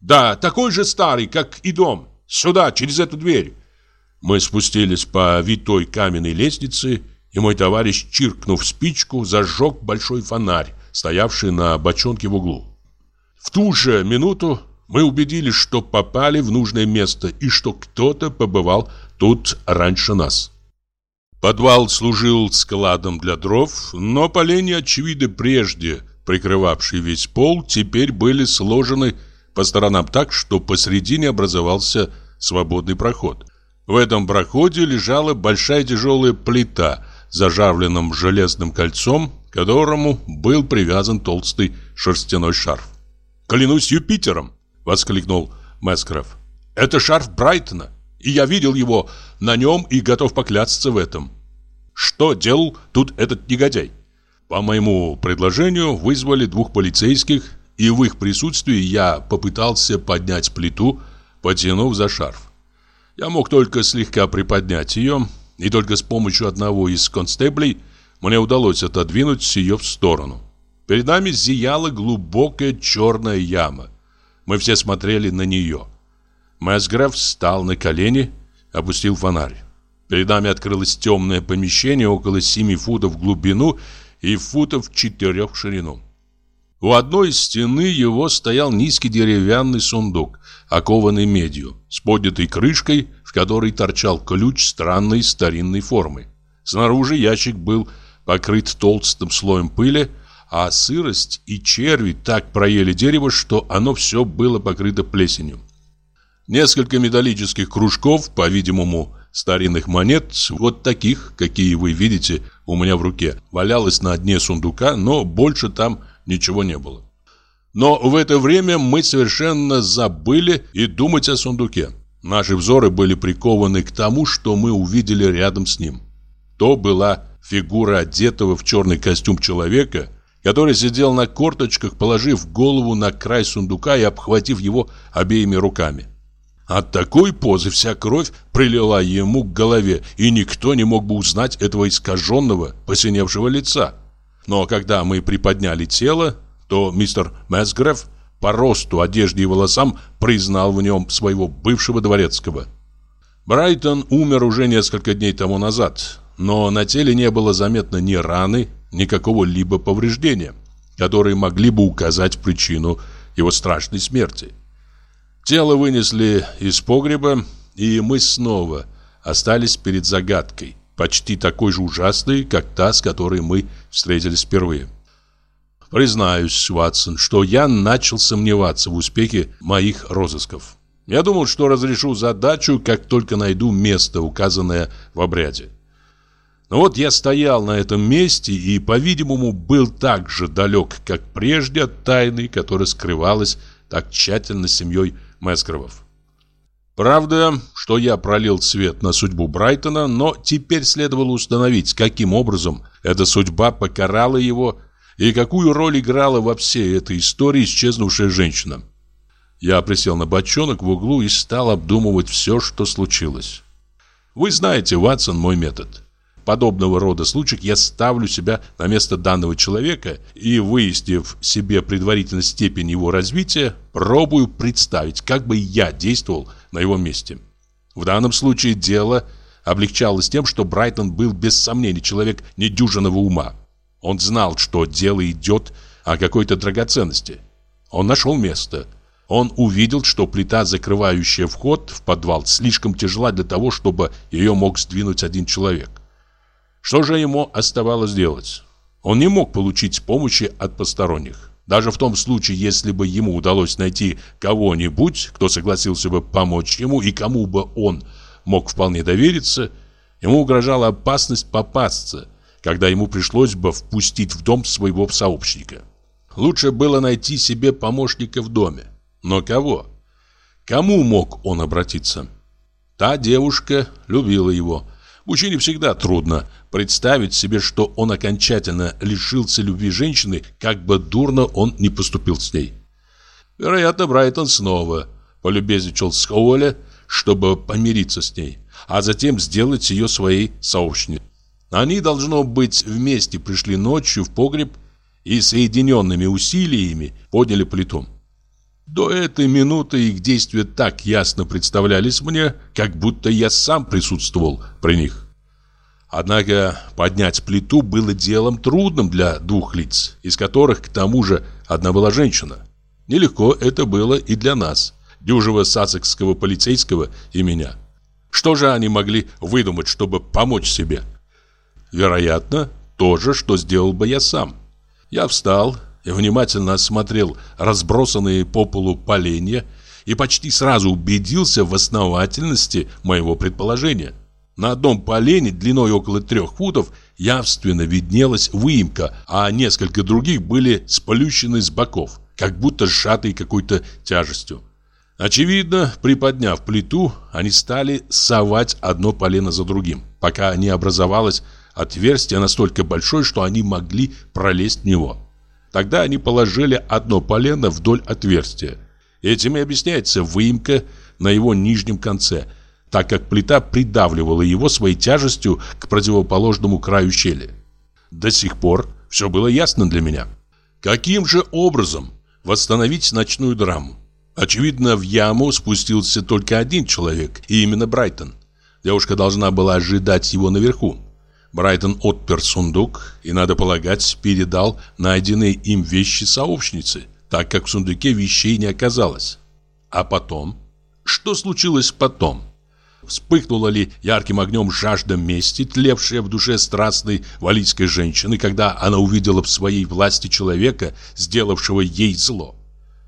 «Да, такой же старый, как и дом. Сюда, через эту дверь». Мы спустились по витой каменной лестнице, и мой товарищ, чиркнув спичку, зажег большой фонарь, стоявший на бочонке в углу. В ту же минуту мы убедились, что попали в нужное место и что кто-то побывал тут раньше нас. Подвал служил складом для дров, но поленья, очевидно, прежде прикрывавшие весь пол, теперь были сложены по сторонам так, что посредине образовался свободный проход. В этом проходе лежала большая тяжелая плита зажавленным железным кольцом, к которому был привязан толстый шерстяной шарф. «Клянусь Юпитером!» — воскликнул Мескров. «Это шарф Брайтона, и я видел его на нем и готов поклясться в этом». Что делал тут этот негодяй? По моему предложению вызвали двух полицейских, и в их присутствии я попытался поднять плиту, потянув за шарф. Я мог только слегка приподнять ее, и только с помощью одного из констеблей мне удалось отодвинуть ее в сторону. Перед нами зияла глубокая черная яма. Мы все смотрели на нее. Мэсграф встал на колени, опустил фонарь. Перед нами открылось темное помещение около 7 футов в глубину и футов 4 в ширину. У одной стены его стоял низкий деревянный сундук, окованный медью, с поднятой крышкой, в которой торчал ключ странной старинной формы. Снаружи ящик был покрыт толстым слоем пыли, а сырость и черви так проели дерево, что оно все было покрыто плесенью. Несколько металлических кружков, по-видимому, старинных монет, вот таких, какие вы видите у меня в руке, валялось на дне сундука, но больше там ничего не было. Но в это время мы совершенно забыли и думать о сундуке. Наши взоры были прикованы к тому, что мы увидели рядом с ним. То была фигура одетого в черный костюм человека, который сидел на корточках, положив голову на край сундука и обхватив его обеими руками. От такой позы вся кровь прилила ему к голове, и никто не мог бы узнать этого искаженного, посиневшего лица. Но когда мы приподняли тело, то мистер Месгреф по росту, одежде и волосам признал в нем своего бывшего дворецкого. Брайтон умер уже несколько дней тому назад, но на теле не было заметно ни раны, ни какого-либо повреждения, которые могли бы указать причину его страшной смерти. Тело вынесли из погреба, и мы снова остались перед загадкой, почти такой же ужасной, как та, с которой мы встретились впервые. Признаюсь, Ватсон, что я начал сомневаться в успехе моих розысков. Я думал, что разрешу задачу, как только найду место, указанное в обряде. Но вот я стоял на этом месте и, по-видимому, был так же далек, как прежде от тайны, которая скрывалась так тщательно семьей Мэскровов. Правда, что я пролил свет на судьбу Брайтона, но теперь следовало установить, каким образом эта судьба покарала его и какую роль играла во всей этой истории исчезнувшая женщина. Я присел на бочонок в углу и стал обдумывать все, что случилось. Вы знаете, Ватсон, мой метод подобного рода случаях я ставлю себя на место данного человека и, выяснив себе предварительно степень его развития, пробую представить, как бы я действовал на его месте. В данном случае дело облегчалось тем, что Брайтон был без сомнений человек недюжинного ума. Он знал, что дело идет о какой-то драгоценности. Он нашел место. Он увидел, что плита, закрывающая вход в подвал, слишком тяжела для того, чтобы ее мог сдвинуть один человек. Что же ему оставалось делать? Он не мог получить помощи от посторонних. Даже в том случае, если бы ему удалось найти кого-нибудь, кто согласился бы помочь ему и кому бы он мог вполне довериться, ему угрожала опасность попасться, когда ему пришлось бы впустить в дом своего сообщника. Лучше было найти себе помощника в доме. Но кого? Кому мог он обратиться? Та девушка любила его. Мужчине всегда трудно представить себе, что он окончательно лишился любви женщины, как бы дурно он не поступил с ней. Вероятно, Брайтон снова полюбезничал с Хоуэле, чтобы помириться с ней, а затем сделать ее своей сообщницей. Они, должно быть, вместе пришли ночью в погреб и соединенными усилиями подняли плиту. До этой минуты их действия так ясно представлялись мне, как будто я сам присутствовал при них. Однако поднять плиту было делом трудным для двух лиц, из которых, к тому же, одна была женщина. Нелегко это было и для нас, дюжего сацекского полицейского и меня. Что же они могли выдумать, чтобы помочь себе? Вероятно, то же, что сделал бы я сам. Я встал внимательно осмотрел разбросанные по полу поленья и почти сразу убедился в основательности моего предположения. На одном полене длиной около трех футов явственно виднелась выемка, а несколько других были сплющены с боков, как будто сжатые какой-то тяжестью. Очевидно, приподняв плиту, они стали совать одно полено за другим, пока не образовалась отверстие настолько большое, что они могли пролезть в него. Тогда они положили одно полено вдоль отверстия. Этим и объясняется выемка на его нижнем конце, так как плита придавливала его своей тяжестью к противоположному краю щели. До сих пор все было ясно для меня. Каким же образом восстановить ночную драму? Очевидно, в яму спустился только один человек, и именно Брайтон. Девушка должна была ожидать его наверху. Брайтон отпер сундук и, надо полагать, передал найденные им вещи сообщнице, так как в сундуке вещей не оказалось. А потом? Что случилось потом? Вспыхнула ли ярким огнем жажда мести, тлевшая в душе страстной валийской женщины, когда она увидела в своей власти человека, сделавшего ей зло?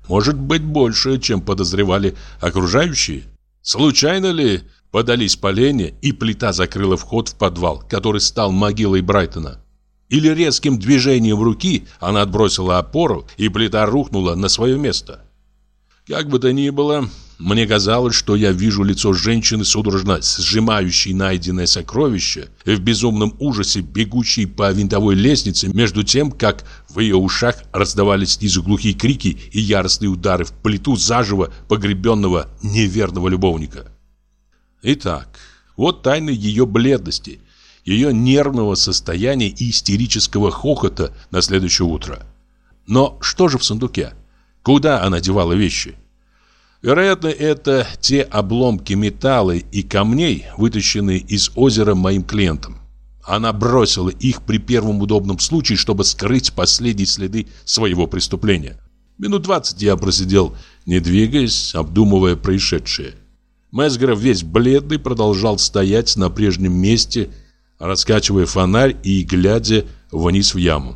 Может быть, больше, чем подозревали окружающие? Случайно ли подались поленья, и плита закрыла вход в подвал, который стал могилой Брайтона? Или резким движением руки она отбросила опору, и плита рухнула на свое место? Как бы то ни было, мне казалось, что я вижу лицо женщины, судорожно сжимающей найденное сокровище, в безумном ужасе бегущей по винтовой лестнице, между тем, как в ее ушах раздавались снизу глухие крики и яростные удары в плиту заживо погребенного неверного любовника. Итак, вот тайны ее бледности, ее нервного состояния и истерического хохота на следующее утро. Но что же в сундуке? Куда она девала вещи? Вероятно, это те обломки металла и камней, вытащенные из озера моим клиентом. Она бросила их при первом удобном случае, чтобы скрыть последние следы своего преступления. Минут двадцать я просидел, не двигаясь, обдумывая происшедшее. Месгров весь бледный продолжал стоять на прежнем месте, раскачивая фонарь и глядя вниз в яму.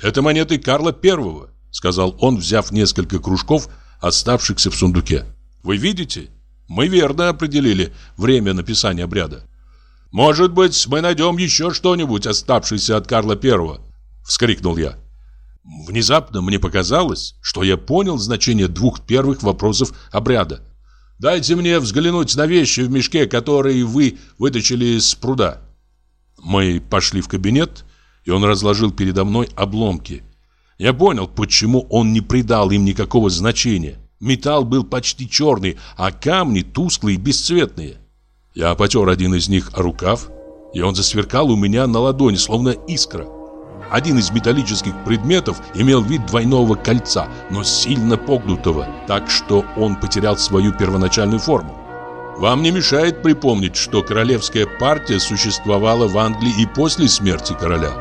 «Это монеты Карла Первого», — сказал он, взяв несколько кружков, — оставшихся в сундуке. Вы видите? Мы верно определили время написания обряда. Может быть, мы найдем еще что-нибудь, оставшееся от Карла Первого, вскрикнул я. Внезапно мне показалось, что я понял значение двух первых вопросов обряда. Дайте мне взглянуть на вещи в мешке, которые вы вытащили из пруда. Мы пошли в кабинет, и он разложил передо мной обломки, я понял, почему он не придал им никакого значения. Металл был почти черный, а камни тусклые и бесцветные. Я потер один из них о рукав, и он засверкал у меня на ладони, словно искра. Один из металлических предметов имел вид двойного кольца, но сильно погнутого, так что он потерял свою первоначальную форму. Вам не мешает припомнить, что королевская партия существовала в Англии и после смерти короля.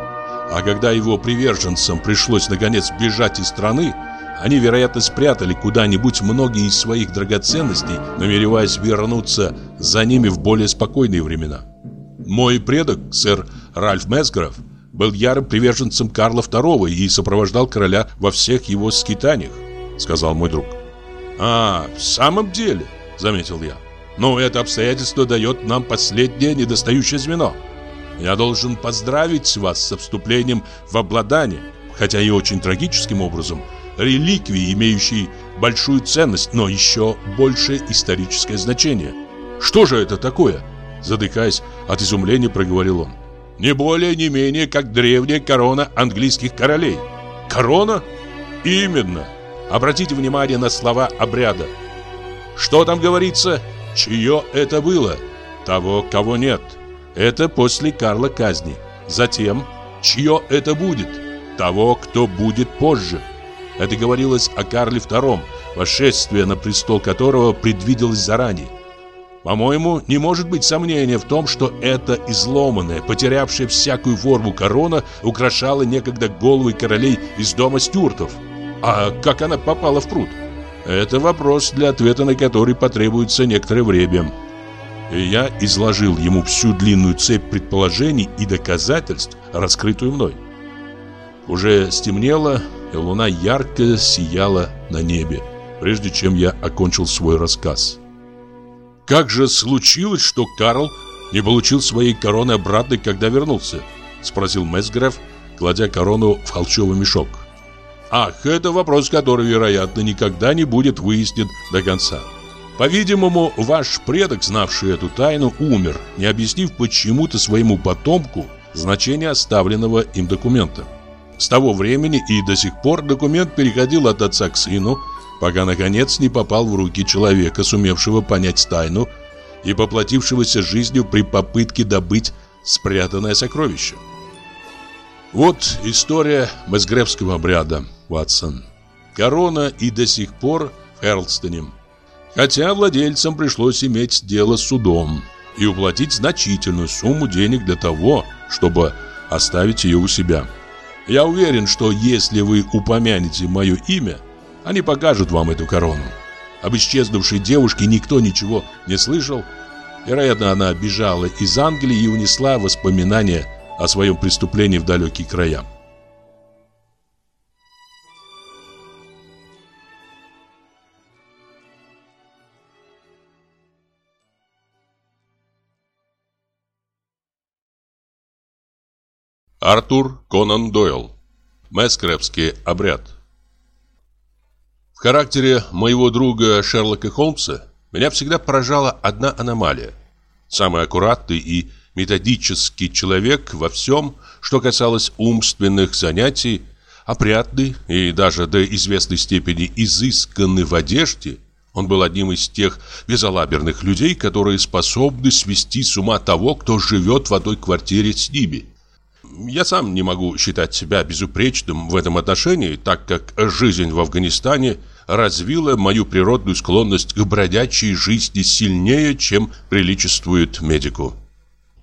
А когда его приверженцам пришлось наконец бежать из страны, они, вероятно, спрятали куда-нибудь многие из своих драгоценностей, намереваясь вернуться за ними в более спокойные времена. Мой предок, сэр Ральф Месграф, был ярым приверженцем Карла II и сопровождал короля во всех его скитаниях, сказал мой друг. А, в самом деле, заметил я. Но это обстоятельство дает нам последнее недостающее звено. Я должен поздравить вас со вступлением в обладание, хотя и очень трагическим образом, реликвии, имеющей большую ценность, но еще большее историческое значение. Что же это такое? Задыхаясь от изумления, проговорил он. Не более, не менее, как древняя корона английских королей. Корона? Именно. Обратите внимание на слова обряда. Что там говорится? Чье это было? Того, кого нет. Это после Карла казни. Затем, чье это будет? Того, кто будет позже. Это говорилось о Карле II, восшествие на престол которого предвиделось заранее. По-моему, не может быть сомнения в том, что эта изломанная, потерявшая всякую форму корона украшала некогда головы королей из дома стюартов. А как она попала в пруд? Это вопрос, для ответа на который потребуется некоторое время я изложил ему всю длинную цепь предположений и доказательств, раскрытую мной. Уже стемнело, и луна ярко сияла на небе, прежде чем я окончил свой рассказ. «Как же случилось, что Карл не получил своей короны обратно, когда вернулся?» — спросил Месгреф, кладя корону в холчевый мешок. «Ах, это вопрос, который, вероятно, никогда не будет выяснен до конца». По-видимому, ваш предок, знавший эту тайну, умер, не объяснив почему-то своему потомку, значение оставленного им документа. С того времени и до сих пор документ переходил от отца к сыну, пока наконец не попал в руки человека, сумевшего понять тайну и поплатившегося жизнью при попытке добыть спрятанное сокровище. Вот история Мезгребского обряда, Ватсон. Корона и до сих пор в Эрлстоне. Хотя владельцам пришлось иметь дело с судом и уплатить значительную сумму денег для того, чтобы оставить ее у себя. Я уверен, что если вы упомянете мое имя, они покажут вам эту корону. Об исчезнувшей девушке никто ничего не слышал. Вероятно, она бежала из Англии и унесла воспоминания о своем преступлении в далекие края. Артур Конан Дойл. Мэскрепский обряд. Характере моего друга Шерлока Холмса меня всегда поражала одна аномалия. Самый аккуратный и методический человек во всем, что касалось умственных занятий, опрятный и даже до известной степени изысканный в одежде, он был одним из тех безалаберных людей, которые способны свести с ума того, кто живет в одной квартире с ними – я сам не могу считать себя безупречным в этом отношении, так как жизнь в Афганистане развила мою природную склонность к бродячей жизни сильнее, чем приличествует медику.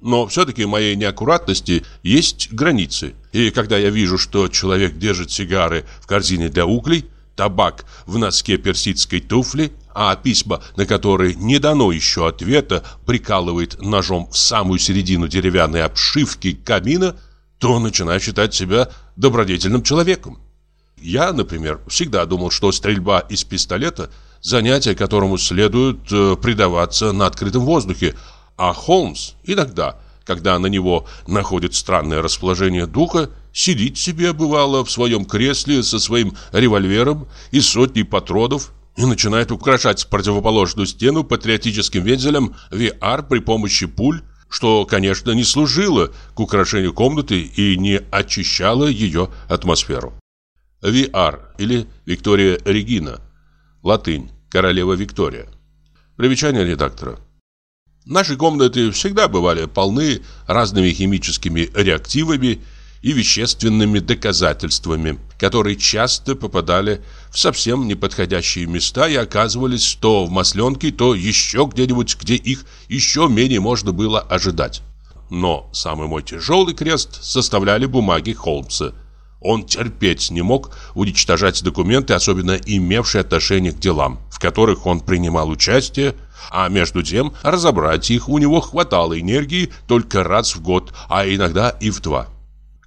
Но все-таки моей неаккуратности есть границы. И когда я вижу, что человек держит сигары в корзине для углей, табак в носке персидской туфли, а письма, на которые не дано еще ответа, прикалывает ножом в самую середину деревянной обшивки камина – то начинаю считать себя добродетельным человеком. Я, например, всегда думал, что стрельба из пистолета – занятие, которому следует э, предаваться на открытом воздухе, а Холмс иногда, когда на него находит странное расположение духа, сидит себе, бывало, в своем кресле со своим револьвером и сотней патронов и начинает украшать противоположную стену патриотическим вензелем VR при помощи пуль, что, конечно, не служило к украшению комнаты и не очищало ее атмосферу. VR или Виктория Регина. Латынь. Королева Виктория. Примечание редактора. Наши комнаты всегда бывали полны разными химическими реактивами и вещественными доказательствами, которые часто попадали в совсем неподходящие места и оказывались то в масленке, то еще где-нибудь, где их еще менее можно было ожидать. Но самый мой тяжелый крест составляли бумаги Холмса. Он терпеть не мог уничтожать документы, особенно имевшие отношение к делам, в которых он принимал участие, а между тем разобрать их у него хватало энергии только раз в год, а иногда и в два.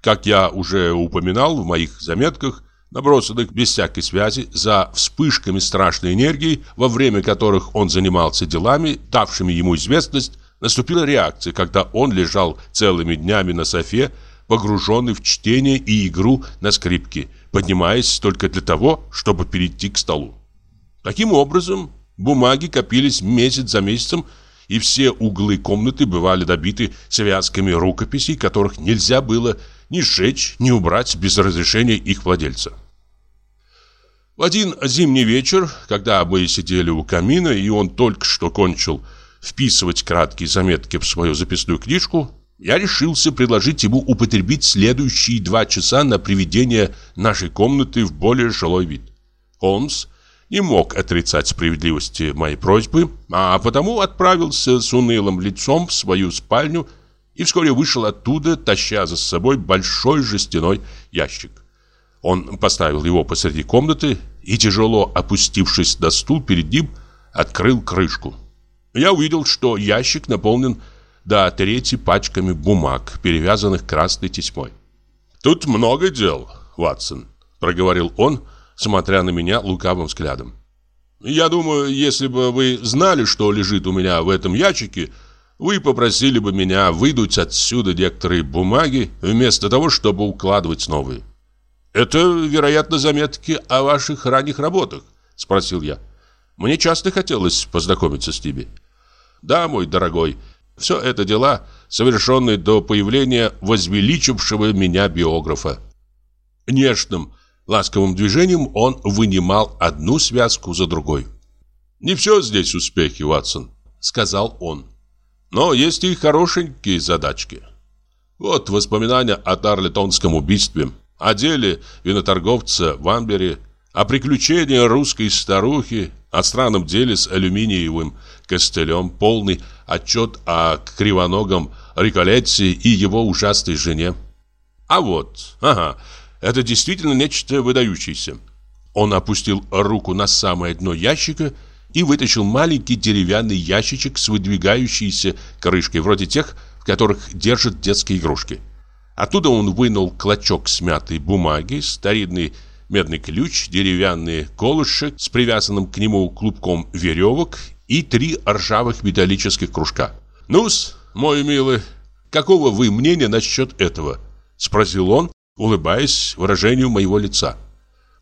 Как я уже упоминал в моих заметках, набросанных без всякой связи, за вспышками страшной энергии, во время которых он занимался делами, давшими ему известность, наступила реакция, когда он лежал целыми днями на софе, погруженный в чтение и игру на скрипке, поднимаясь только для того, чтобы перейти к столу. Таким образом, бумаги копились месяц за месяцем, и все углы комнаты бывали добиты связками рукописей, которых нельзя было ни сжечь, ни убрать без разрешения их владельца. В один зимний вечер, когда мы сидели у камина, и он только что кончил вписывать краткие заметки в свою записную книжку, я решился предложить ему употребить следующие два часа на приведение нашей комнаты в более жилой вид. Холмс не мог отрицать справедливости моей просьбы, а потому отправился с унылым лицом в свою спальню и вскоре вышел оттуда, таща за собой большой жестяной ящик. Он поставил его посреди комнаты и, тяжело опустившись на стул перед ним, открыл крышку. Я увидел, что ящик наполнен до трети пачками бумаг, перевязанных красной тесьмой. «Тут много дел, Ватсон», — проговорил он, смотря на меня лукавым взглядом. «Я думаю, если бы вы знали, что лежит у меня в этом ящике, вы попросили бы меня выдуть отсюда некоторые бумаги, вместо того, чтобы укладывать новые. Это, вероятно, заметки о ваших ранних работах, спросил я. Мне часто хотелось познакомиться с ними. Да, мой дорогой, все это дела, совершенной до появления возвеличившего меня биографа. Нежным, ласковым движением он вынимал одну связку за другой. «Не все здесь успехи, Ватсон», — сказал он. «Но есть и хорошенькие задачки. Вот воспоминания о Тарлетонском убийстве, о деле виноторговца в Амбере, о приключении русской старухи, о странном деле с алюминиевым костылем, полный отчет о кривоногом Риколетте и его ужасной жене. А вот, ага, это действительно нечто выдающееся. Он опустил руку на самое дно ящика и вытащил маленький деревянный ящичек с выдвигающейся крышкой, вроде тех, в которых держат детские игрушки. Оттуда он вынул клочок смятой бумаги, старинный медный ключ, деревянные колыши с привязанным к нему клубком веревок и три ржавых металлических кружка. «Ну-с, мой милый, какого вы мнения насчет этого?» Спросил он, улыбаясь выражению моего лица.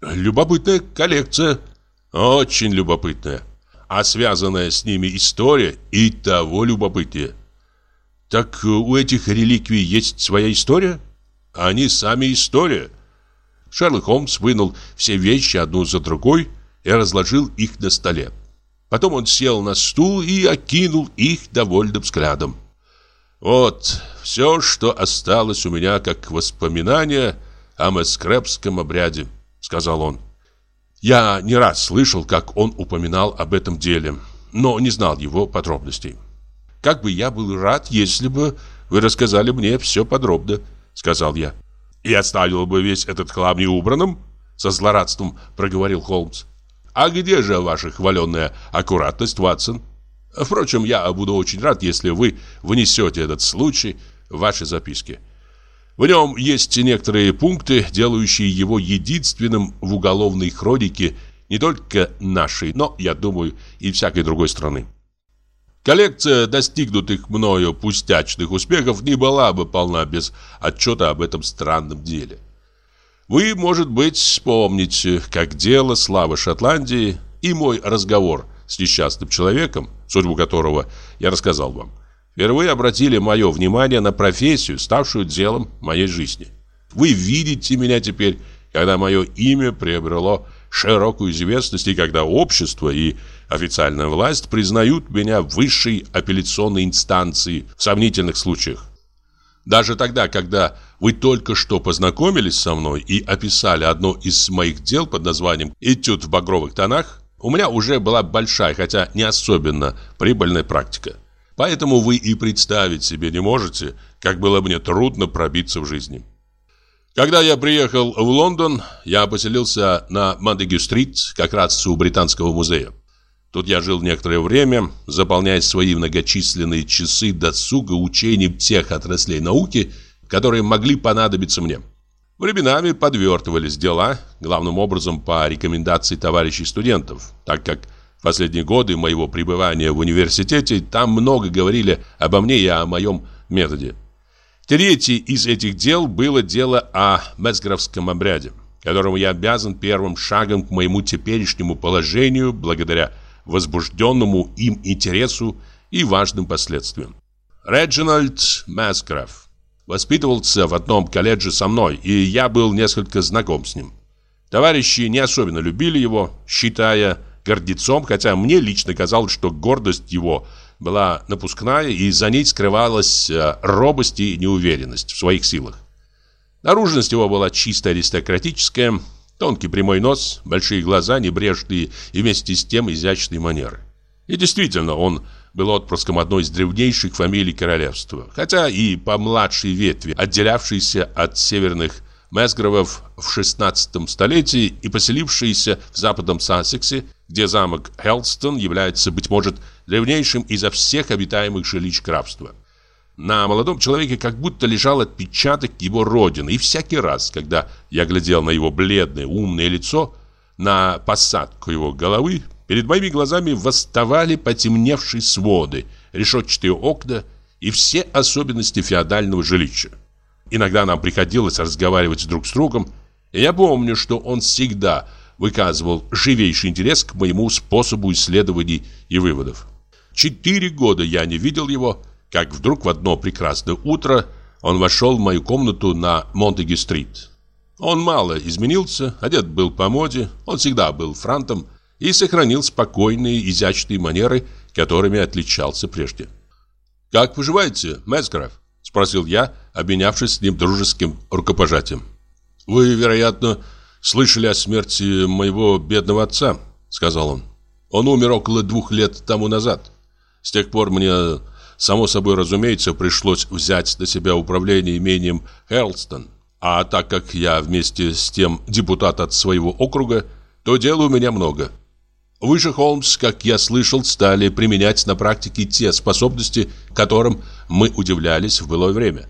«Любопытная коллекция. Очень любопытная. А связанная с ними история и того любопытнее. Так у этих реликвий есть своя история? Они сами история. Шерлок Холмс вынул все вещи одну за другой и разложил их на столе. Потом он сел на стул и окинул их довольным взглядом. «Вот все, что осталось у меня как воспоминание о маскрепском обряде», — сказал он. Я не раз слышал, как он упоминал об этом деле, но не знал его подробностей. «Как бы я был рад, если бы вы рассказали мне все подробно», — сказал я. «И оставил бы весь этот хлам неубранным?» Со злорадством проговорил Холмс. «А где же ваша хваленная аккуратность, Ватсон? Впрочем, я буду очень рад, если вы внесете этот случай в ваши записки. В нем есть некоторые пункты, делающие его единственным в уголовной хронике не только нашей, но, я думаю, и всякой другой страны. Коллекция достигнутых мною пустячных успехов не была бы полна без отчета об этом странном деле. Вы, может быть, вспомните, как дело славы Шотландии и мой разговор с несчастным человеком, судьбу которого я рассказал вам, впервые обратили мое внимание на профессию, ставшую делом моей жизни. Вы видите меня теперь, когда мое имя приобрело широкую известность и когда общество и официальная власть признают меня высшей апелляционной инстанцией в сомнительных случаях. Даже тогда, когда вы только что познакомились со мной и описали одно из моих дел под названием «Этюд в багровых тонах», у меня уже была большая, хотя не особенно прибыльная практика. Поэтому вы и представить себе не можете, как было мне трудно пробиться в жизни. Когда я приехал в Лондон, я поселился на Монтегю-стрит, как раз у Британского музея. Тут я жил некоторое время, заполняя свои многочисленные часы досуга учением тех отраслей науки, которые могли понадобиться мне. Временами подвертывались дела, главным образом по рекомендации товарищей студентов, так как в последние годы моего пребывания в университете там много говорили обо мне и о моем методе. Третье из этих дел было дело о Месгровском обряде, которому я обязан первым шагом к моему теперешнему положению благодаря возбужденному им интересу и важным последствиям. Реджинальд Мэскраф воспитывался в одном колледже со мной, и я был несколько знаком с ним. Товарищи не особенно любили его, считая гордецом, хотя мне лично казалось, что гордость его была напускная, и за ней скрывалась э, робость и неуверенность в своих силах. Наружность его была чисто аристократическая, Тонкий прямой нос, большие глаза, небрежные и вместе с тем изящные манеры. И действительно, он был отпрыском одной из древнейших фамилий королевства, хотя и по младшей ветви, отделявшейся от северных Месгровов в 16 столетии и поселившейся в западном Сассексе, где замок Хелстон является, быть может, древнейшим изо всех обитаемых жилищ графства. На молодом человеке как будто лежал отпечаток его родины, и всякий раз, когда я глядел на его бледное, умное лицо, на посадку его головы, перед моими глазами восставали потемневшие своды, решетчатые окна и все особенности феодального жилища. Иногда нам приходилось разговаривать друг с другом, и я помню, что он всегда выказывал живейший интерес к моему способу исследований и выводов. Четыре года я не видел его, как вдруг в одно прекрасное утро он вошел в мою комнату на Монтеги-стрит. Он мало изменился, одет был по моде, он всегда был франтом и сохранил спокойные, изящные манеры, которыми отличался прежде. «Как поживаете, Месграф?» – спросил я, обменявшись с ним дружеским рукопожатием. «Вы, вероятно, слышали о смерти моего бедного отца», – сказал он. «Он умер около двух лет тому назад. С тех пор мне, само собой разумеется, пришлось взять на себя управление имением Херлстон. А так как я вместе с тем депутат от своего округа, то дела у меня много. Выше Холмс, как я слышал, стали применять на практике те способности, которым мы удивлялись в былое время.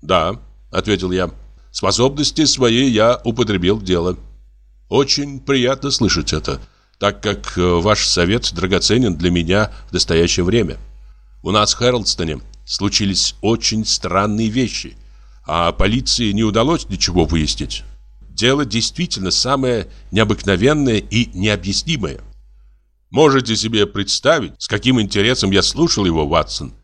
«Да», — ответил я, — «способности свои я употребил в дело». «Очень приятно слышать это, так как э, ваш совет драгоценен для меня в настоящее время. У нас в Хэрлдстоне случились очень странные вещи, а полиции не удалось ничего выяснить. Дело действительно самое необыкновенное и необъяснимое. Можете себе представить, с каким интересом я слушал его, Ватсон?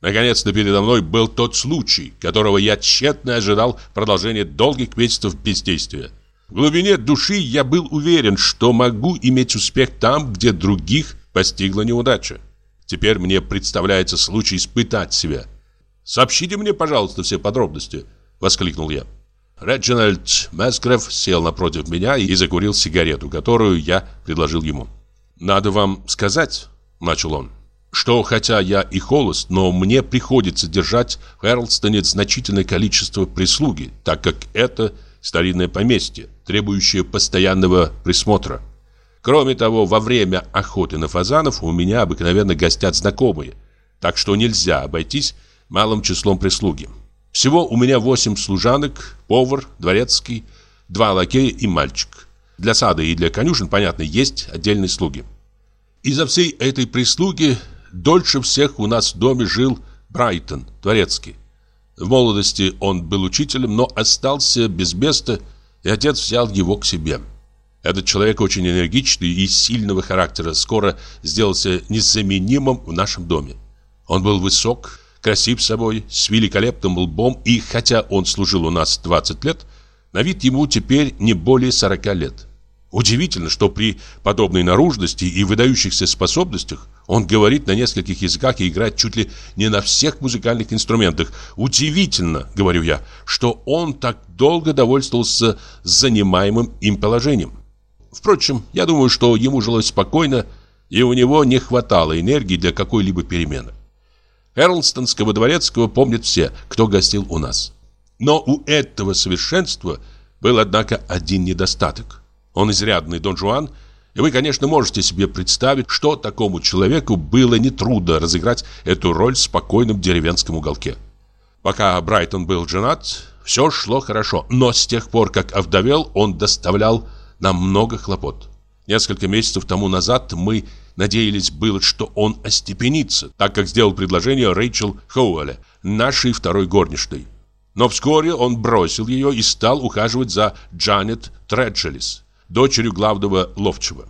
Наконец-то передо мной был тот случай, которого я тщетно ожидал продолжения долгих месяцев бездействия. В глубине души я был уверен, что могу иметь успех там, где других постигла неудача. Теперь мне представляется случай испытать себя. «Сообщите мне, пожалуйста, все подробности», — воскликнул я. Реджинальд Месгреф сел напротив меня и закурил сигарету, которую я предложил ему. «Надо вам сказать», — начал он, «что хотя я и холост, но мне приходится держать в Эрлстоне значительное количество прислуги, так как это старинное поместье, требующее постоянного присмотра. Кроме того, во время охоты на фазанов у меня обыкновенно гостят знакомые, так что нельзя обойтись малым числом прислуги. Всего у меня восемь служанок, повар, дворецкий, два лакея и мальчик. Для сада и для конюшен, понятно, есть отдельные слуги. Из-за всей этой прислуги дольше всех у нас в доме жил Брайтон, дворецкий. В молодости он был учителем, но остался без места, и отец взял его к себе. Этот человек очень энергичный и сильного характера скоро сделался незаменимым в нашем доме. Он был высок, красив собой, с великолепным лбом, и хотя он служил у нас 20 лет, на вид ему теперь не более 40 лет. Удивительно, что при подобной наружности и выдающихся способностях он говорит на нескольких языках и играет чуть ли не на всех музыкальных инструментах. Удивительно, говорю я, что он так долго довольствовался занимаемым им положением. Впрочем, я думаю, что ему жилось спокойно, и у него не хватало энергии для какой-либо перемены. Эрлстонского дворецкого помнят все, кто гостил у нас. Но у этого совершенства был, однако, один недостаток. Он изрядный Дон Жуан, и вы, конечно, можете себе представить, что такому человеку было нетрудно разыграть эту роль в спокойном деревенском уголке. Пока Брайтон был женат, все шло хорошо, но с тех пор, как овдовел, он доставлял нам много хлопот. Несколько месяцев тому назад мы надеялись было, что он остепенится, так как сделал предложение Рэйчел Хоуэле, нашей второй горничной. Но вскоре он бросил ее и стал ухаживать за Джанет Треджелис дочерью главного ловчего.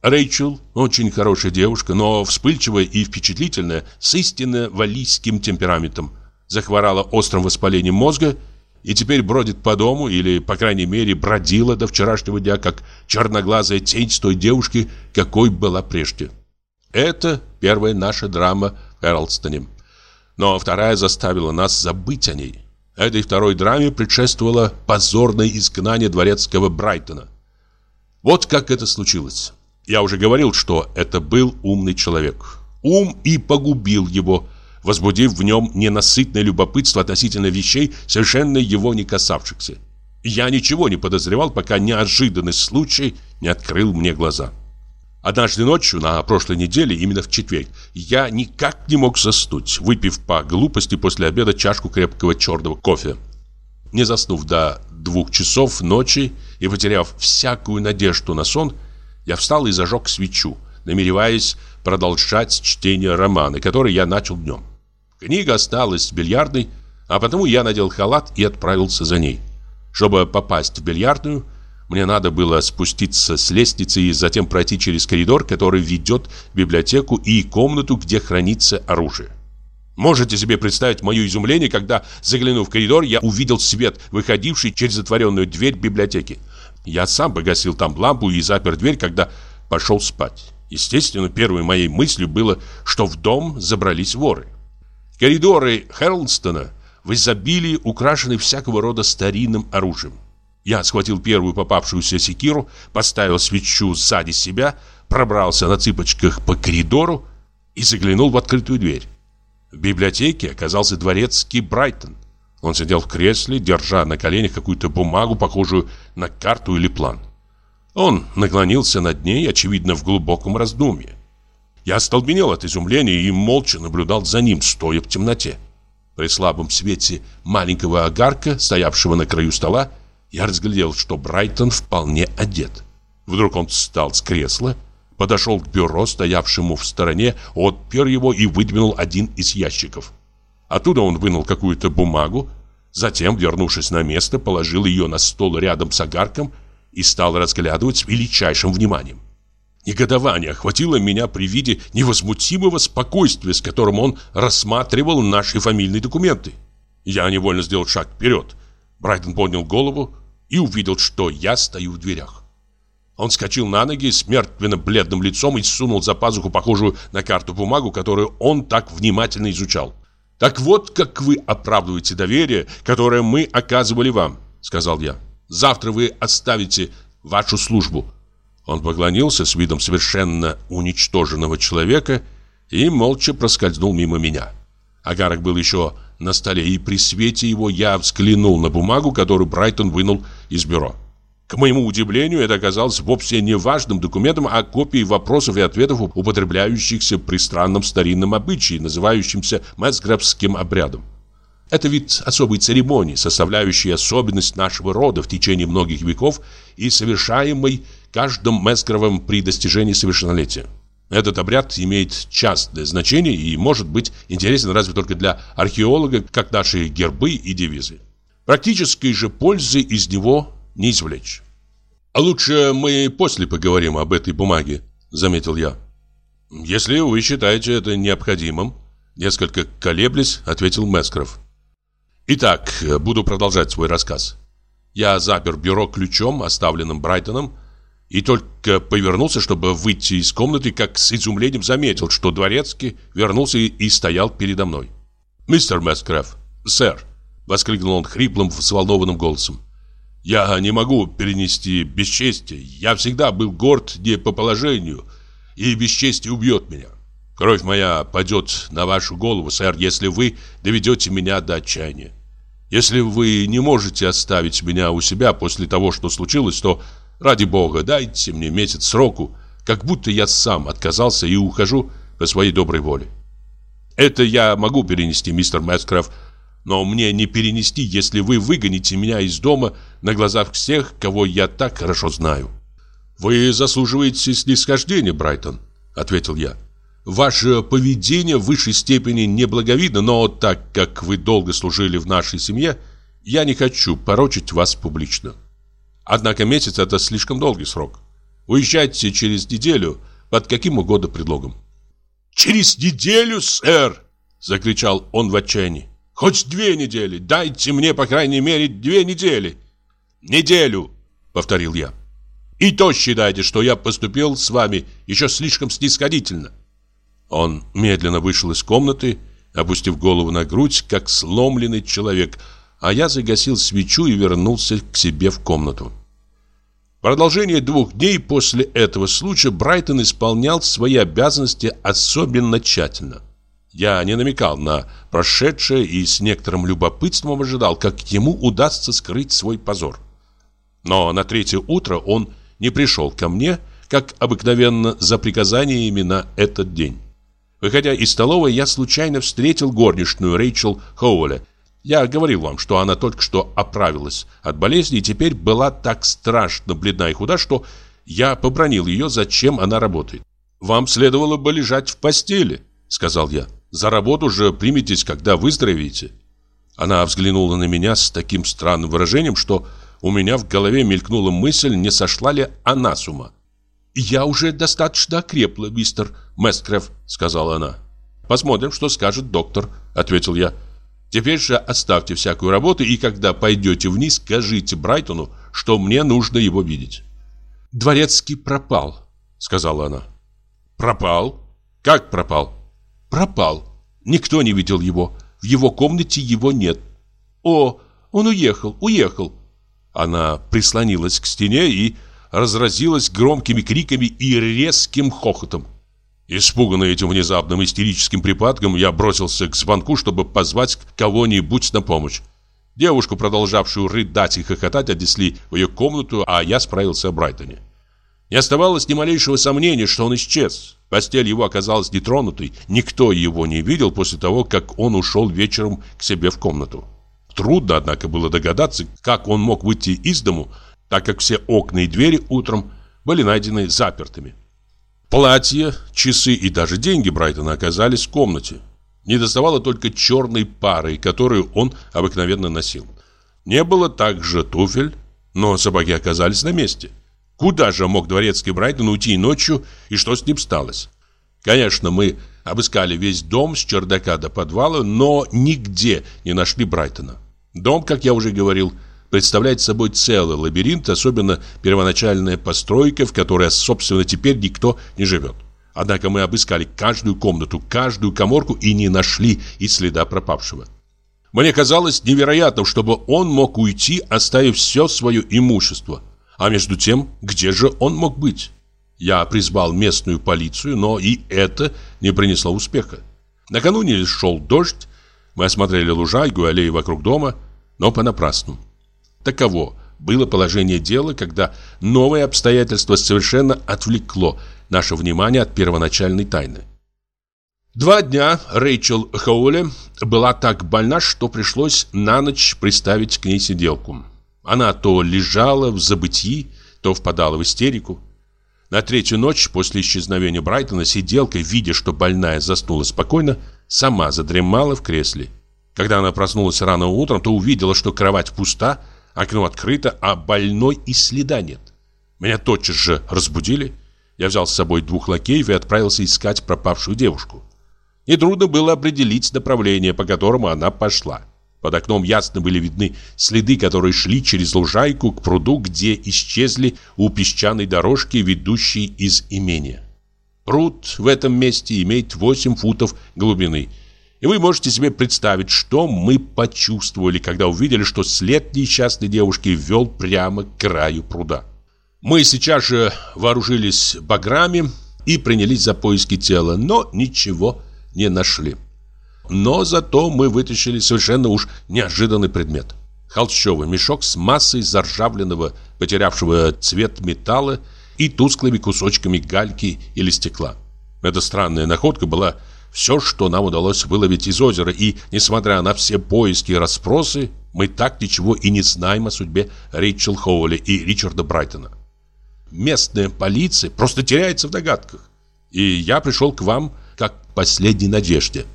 Рэйчел очень хорошая девушка, но вспыльчивая и впечатлительная, с истинно валийским темпераментом. Захворала острым воспалением мозга и теперь бродит по дому, или, по крайней мере, бродила до вчерашнего дня, как черноглазая тень с той девушки, какой была прежде. Это первая наша драма в Эрлстоне. Но вторая заставила нас забыть о ней. Этой второй драме предшествовало позорное изгнание дворецкого Брайтона. Вот как это случилось. Я уже говорил, что это был умный человек. Ум и погубил его, возбудив в нем ненасытное любопытство относительно вещей, совершенно его не касавшихся. Я ничего не подозревал, пока неожиданный случай не открыл мне глаза. Однажды ночью, на прошлой неделе, именно в четверг, я никак не мог заснуть, выпив по глупости после обеда чашку крепкого черного кофе. Не заснув до двух часов ночи и потеряв всякую надежду на сон, я встал и зажег свечу, намереваясь продолжать чтение романа, который я начал днем. Книга осталась в бильярдной, а потому я надел халат и отправился за ней. Чтобы попасть в бильярдную, мне надо было спуститься с лестницы и затем пройти через коридор, который ведет в библиотеку и комнату, где хранится оружие. Можете себе представить мое изумление, когда, заглянув в коридор, я увидел свет, выходивший через затворенную дверь библиотеки. Я сам погасил там лампу и запер дверь, когда пошел спать. Естественно, первой моей мыслью было, что в дом забрались воры. Коридоры Херлстона в изобилии украшены всякого рода старинным оружием. Я схватил первую попавшуюся секиру, поставил свечу сзади себя, пробрался на цыпочках по коридору и заглянул в открытую дверь. В библиотеке оказался дворецкий Брайтон. Он сидел в кресле, держа на коленях какую-то бумагу, похожую на карту или план. Он наклонился над ней, очевидно, в глубоком раздумье. Я остолбенел от изумления и молча наблюдал за ним, стоя в темноте. При слабом свете маленького огарка, стоявшего на краю стола, я разглядел, что Брайтон вполне одет. Вдруг он встал с кресла, подошел к бюро, стоявшему в стороне, отпер его и выдвинул один из ящиков. Оттуда он вынул какую-то бумагу, затем, вернувшись на место, положил ее на стол рядом с огарком и стал разглядывать с величайшим вниманием. Негодование охватило меня при виде невозмутимого спокойствия, с которым он рассматривал наши фамильные документы. Я невольно сделал шаг вперед. Брайтон поднял голову и увидел, что я стою в дверях. Он скочил на ноги с мертвенно-бледным лицом и сунул за пазуху похожую на карту бумагу, которую он так внимательно изучал. «Так вот, как вы оправдываете доверие, которое мы оказывали вам», — сказал я. «Завтра вы оставите вашу службу». Он поклонился с видом совершенно уничтоженного человека и молча проскользнул мимо меня. Агарок был еще на столе, и при свете его я взглянул на бумагу, которую Брайтон вынул из бюро. К моему удивлению, это оказалось вовсе не важным документом, а копией вопросов и ответов, употребляющихся при странном старинном обычае, называющемся Мэсграфским обрядом. Это вид особой церемонии, составляющей особенность нашего рода в течение многих веков и совершаемой каждым Мэсгровым при достижении совершеннолетия. Этот обряд имеет частное значение и может быть интересен разве только для археолога, как наши гербы и девизы. Практической же пользы из него не извлечь. «А лучше мы после поговорим об этой бумаге», — заметил я. «Если вы считаете это необходимым», — несколько колеблясь, ответил Мескров. «Итак, буду продолжать свой рассказ. Я запер бюро ключом, оставленным Брайтоном, и только повернулся, чтобы выйти из комнаты, как с изумлением заметил, что дворецкий вернулся и стоял передо мной. «Мистер Мэскраф, сэр!» — воскликнул он хриплым, взволнованным голосом. «Я не могу перенести бесчестие. Я всегда был горд не по положению, и бесчестие убьет меня. Кровь моя пойдет на вашу голову, сэр, если вы доведете меня до отчаяния. Если вы не можете оставить меня у себя после того, что случилось, то Ради бога, дайте мне месяц сроку, как будто я сам отказался и ухожу по своей доброй воле. Это я могу перенести, мистер Мэскраф, но мне не перенести, если вы выгоните меня из дома на глазах всех, кого я так хорошо знаю. Вы заслуживаете снисхождения, Брайтон, ответил я. Ваше поведение в высшей степени неблаговидно, но так как вы долго служили в нашей семье, я не хочу порочить вас публично. Однако месяц это слишком долгий срок. Уезжайте через неделю под каким угодно предлогом. «Через неделю, сэр!» – закричал он в отчаянии. «Хоть две недели! Дайте мне, по крайней мере, две недели!» «Неделю!» – повторил я. «И то считайте, что я поступил с вами еще слишком снисходительно!» Он медленно вышел из комнаты, опустив голову на грудь, как сломленный человек – а я загасил свечу и вернулся к себе в комнату. Продолжение двух дней после этого случая Брайтон исполнял свои обязанности особенно тщательно. Я не намекал на прошедшее и с некоторым любопытством ожидал, как ему удастся скрыть свой позор. Но на третье утро он не пришел ко мне, как обыкновенно, за приказаниями на этот день. Выходя из столовой, я случайно встретил горничную Рэйчел Хоуэлля я говорил вам, что она только что оправилась от болезни и теперь была так страшно бледна и худа, что я побронил ее, зачем она работает. «Вам следовало бы лежать в постели», — сказал я. «За работу же приметесь, когда выздоровеете». Она взглянула на меня с таким странным выражением, что у меня в голове мелькнула мысль, не сошла ли она с ума. «Я уже достаточно окрепла, мистер Месткреф», — сказала она. посмотрим, что скажет доктор», — ответил я. «Теперь же оставьте всякую работу, и когда пойдете вниз, скажите Брайтону, что мне нужно его видеть». «Дворецкий пропал», — сказала она. «Пропал? Как пропал?» «Пропал. Никто не видел его. В его комнате его нет». «О, он уехал, уехал!» Она прислонилась к стене и разразилась громкими криками и резким хохотом. Испуганный этим внезапным истерическим припадком, я бросился к звонку, чтобы позвать кого-нибудь на помощь. Девушку, продолжавшую рыдать и хохотать, отнесли в ее комнату, а я справился о Брайтоне. Не оставалось ни малейшего сомнения, что он исчез. Постель его оказалась нетронутой, никто его не видел после того, как он ушел вечером к себе в комнату. Трудно, однако, было догадаться, как он мог выйти из дому, так как все окна и двери утром были найдены запертыми. Платье, часы и даже деньги Брайтона оказались в комнате. Не доставало только черной пары, которую он обыкновенно носил. Не было также туфель, но сапоги оказались на месте. Куда же мог дворецкий Брайтон уйти ночью, и что с ним сталось? Конечно, мы обыскали весь дом с чердака до подвала, но нигде не нашли Брайтона. Дом, как я уже говорил, представляет собой целый лабиринт, особенно первоначальная постройка, в которой, собственно, теперь никто не живет. Однако мы обыскали каждую комнату, каждую коморку и не нашли и следа пропавшего. Мне казалось невероятным, чтобы он мог уйти, оставив все свое имущество. А между тем, где же он мог быть? Я призвал местную полицию, но и это не принесло успеха. Накануне шел дождь, мы осмотрели лужайку и аллеи вокруг дома, но понапрасну. Таково было положение дела, когда новое обстоятельство совершенно отвлекло наше внимание от первоначальной тайны. Два дня Рэйчел Хоули была так больна, что пришлось на ночь приставить к ней сиделку. Она то лежала в забытии, то впадала в истерику. На третью ночь после исчезновения Брайтона сиделка, видя, что больная заснула спокойно, сама задремала в кресле. Когда она проснулась рано утром, то увидела, что кровать пуста, окно открыто, а больной и следа нет. Меня тотчас же разбудили. Я взял с собой двух лакеев и отправился искать пропавшую девушку. Нетрудно было определить направление, по которому она пошла. Под окном ясно были видны следы, которые шли через лужайку к пруду, где исчезли у песчаной дорожки, ведущей из имения. Пруд в этом месте имеет 8 футов глубины. И вы можете себе представить, что мы почувствовали, когда увидели, что след несчастной девушки вел прямо к краю пруда. Мы сейчас же вооружились баграми и принялись за поиски тела, но ничего не нашли. Но зато мы вытащили совершенно уж неожиданный предмет. Холщовый мешок с массой заржавленного, потерявшего цвет металла и тусклыми кусочками гальки или стекла. Эта странная находка была все, что нам удалось выловить из озера, и, несмотря на все поиски и расспросы, мы так ничего и не знаем о судьбе Рейчел Хоули и Ричарда Брайтона. Местная полиция просто теряется в догадках, и я пришел к вам как к последней надежде.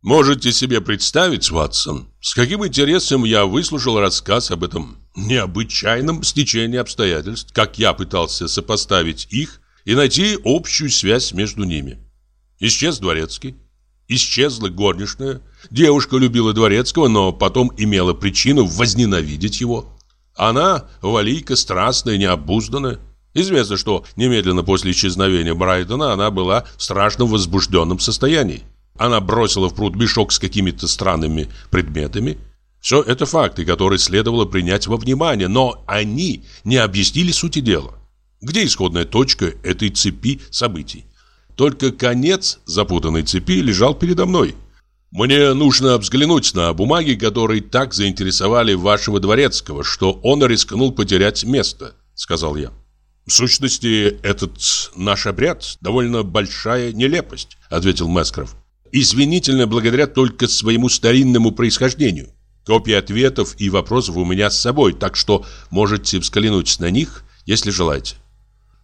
Можете себе представить, Ватсон, с каким интересом я выслушал рассказ об этом необычайном стечении обстоятельств, как я пытался сопоставить их и найти общую связь между ними. Исчез дворецкий, исчезла горничная, девушка любила дворецкого, но потом имела причину возненавидеть его. Она, валийка, страстная, необузданная. Известно, что немедленно после исчезновения Брайтона она была в страшно возбужденном состоянии. Она бросила в пруд мешок с какими-то странными предметами. Все это факты, которые следовало принять во внимание, но они не объяснили сути дела. Где исходная точка этой цепи событий? Только конец запутанной цепи лежал передо мной. Мне нужно взглянуть на бумаги, которые так заинтересовали вашего дворецкого, что он рискнул потерять место, сказал я. В сущности, этот наш обряд довольно большая нелепость, ответил Мескров извинительно благодаря только своему старинному происхождению. Копии ответов и вопросов у меня с собой, так что можете взглянуть на них, если желаете.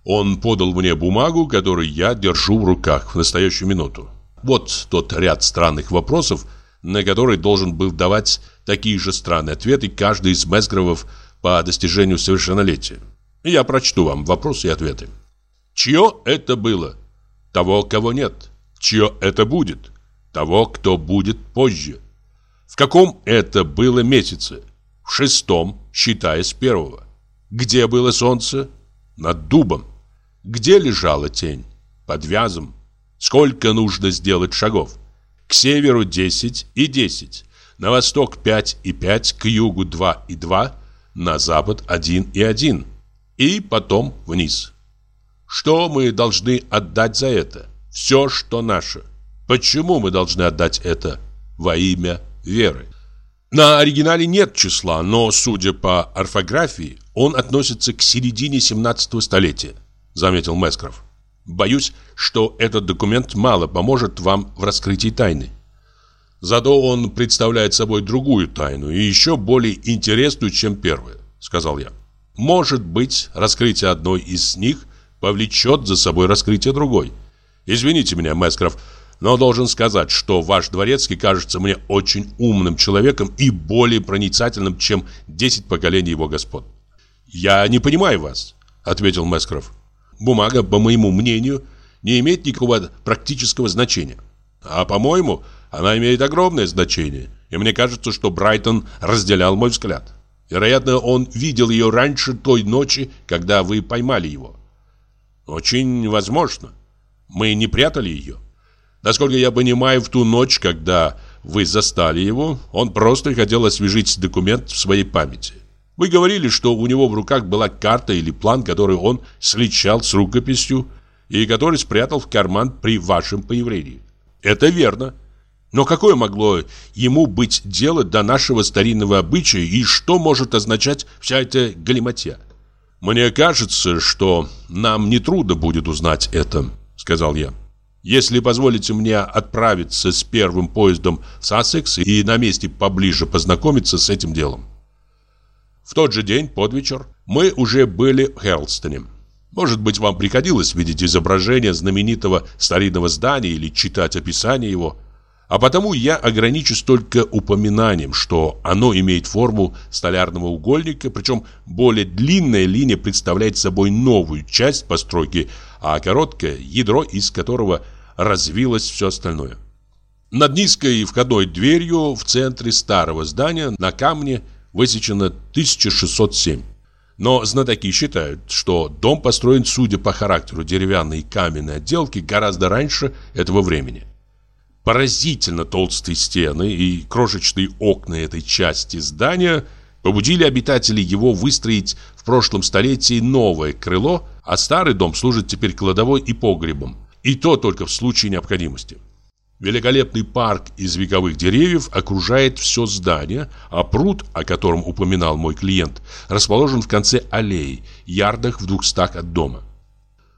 Он подал мне бумагу, которую я держу в руках в настоящую минуту. Вот тот ряд странных вопросов, на которые должен был давать такие же странные ответы каждый из Месгровов по достижению совершеннолетия. Я прочту вам вопросы и ответы. Чье это было? Того, кого нет. чье это будет? Того, кто будет позже. В каком это было месяце? В шестом, считая с первого. Где было солнце? Над дубом. Где лежала тень? Под вязом. Сколько нужно сделать шагов? К северу 10 и 10. На восток 5 и 5, к югу 2 и 2, на запад 1 и 1. И потом вниз. Что мы должны отдать за это? Все, что наше. Почему мы должны отдать это? Во имя веры. На оригинале нет числа, но, судя по орфографии, он относится к середине 17 столетия, заметил Мескров. Боюсь, что этот документ мало поможет вам в раскрытии тайны. Зато он представляет собой другую тайну и еще более интересную, чем первая, сказал я. Может быть, раскрытие одной из них повлечет за собой раскрытие другой. Извините меня, Мескров, но должен сказать, что ваш дворецкий кажется мне очень умным человеком и более проницательным, чем 10 поколений его господ. Я не понимаю вас, ответил Мескров. Бумага, по моему мнению, не имеет никакого практического значения. А по-моему, она имеет огромное значение. И мне кажется, что Брайтон разделял мой взгляд. Вероятно, он видел ее раньше той ночи, когда вы поймали его. Очень возможно. Мы не прятали ее. Насколько я понимаю, в ту ночь, когда вы застали его, он просто хотел освежить документ в своей памяти. Вы говорили, что у него в руках была карта или план, который он сличал с рукописью и который спрятал в карман при вашем появлении. Это верно. Но какое могло ему быть дело до нашего старинного обычая и что может означать вся эта галиматья? Мне кажется, что нам не трудно будет узнать это, сказал я. Если позволите мне отправиться с первым поездом в Сассекс и на месте поближе познакомиться с этим делом. В тот же день, под вечер, мы уже были в Херлстоне. Может быть, вам приходилось видеть изображение знаменитого старинного здания или читать описание его. А потому я ограничусь только упоминанием, что оно имеет форму столярного угольника, причем более длинная линия представляет собой новую часть постройки, а короткое – ядро, из которого развилось все остальное. Над низкой входной дверью в центре старого здания на камне – высечено 1607. Но знатоки считают, что дом построен, судя по характеру деревянной и каменной отделки, гораздо раньше этого времени. Поразительно толстые стены и крошечные окна этой части здания побудили обитателей его выстроить в прошлом столетии новое крыло, а старый дом служит теперь кладовой и погребом, и то только в случае необходимости. Великолепный парк из вековых деревьев окружает все здание, а пруд, о котором упоминал мой клиент, расположен в конце аллеи, ярдах в двухстах от дома.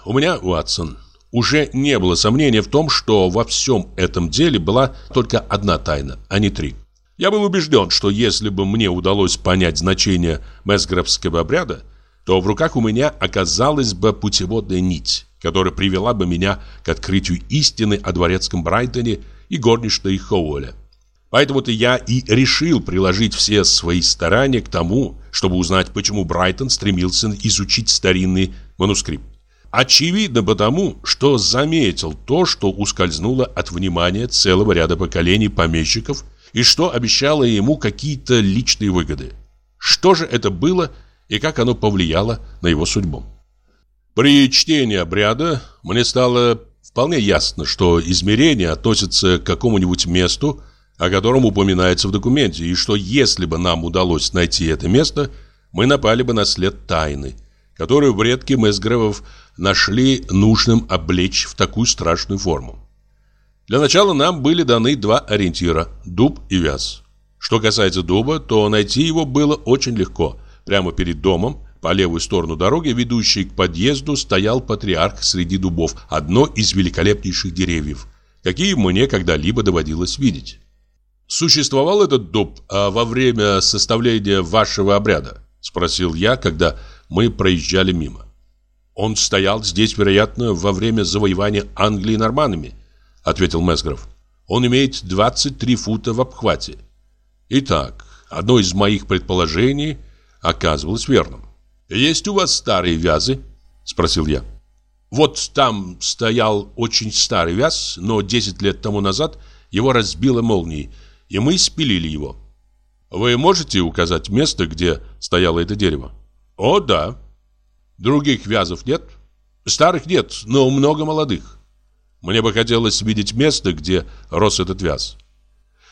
У меня, Уатсон, уже не было сомнения в том, что во всем этом деле была только одна тайна, а не три. Я был убежден, что если бы мне удалось понять значение месграфского обряда, то в руках у меня оказалась бы путеводная нить которая привела бы меня к открытию истины о дворецком Брайтоне и горничной Хоуэле. Поэтому-то я и решил приложить все свои старания к тому, чтобы узнать, почему Брайтон стремился изучить старинный манускрипт. Очевидно потому, что заметил то, что ускользнуло от внимания целого ряда поколений помещиков и что обещало ему какие-то личные выгоды. Что же это было и как оно повлияло на его судьбу? При чтении обряда мне стало вполне ясно, что измерение относится к какому-нибудь месту, о котором упоминается в документе, и что если бы нам удалось найти это место, мы напали бы на след тайны, которую в редке Месгревов нашли нужным облечь в такую страшную форму. Для начала нам были даны два ориентира – дуб и вяз. Что касается дуба, то найти его было очень легко. Прямо перед домом по левую сторону дороги, ведущей к подъезду, стоял патриарх среди дубов, одно из великолепнейших деревьев, какие мне когда-либо доводилось видеть. «Существовал этот дуб а во время составления вашего обряда?» – спросил я, когда мы проезжали мимо. «Он стоял здесь, вероятно, во время завоевания Англии норманами», – ответил Месгров. «Он имеет 23 фута в обхвате». Итак, одно из моих предположений оказывалось верным. «Есть у вас старые вязы?» – спросил я. Вот там стоял очень старый вяз, но 10 лет тому назад его разбило молнией, и мы спилили его. Вы можете указать место, где стояло это дерево? О, да. Других вязов нет? Старых нет, но много молодых. Мне бы хотелось видеть место, где рос этот вяз.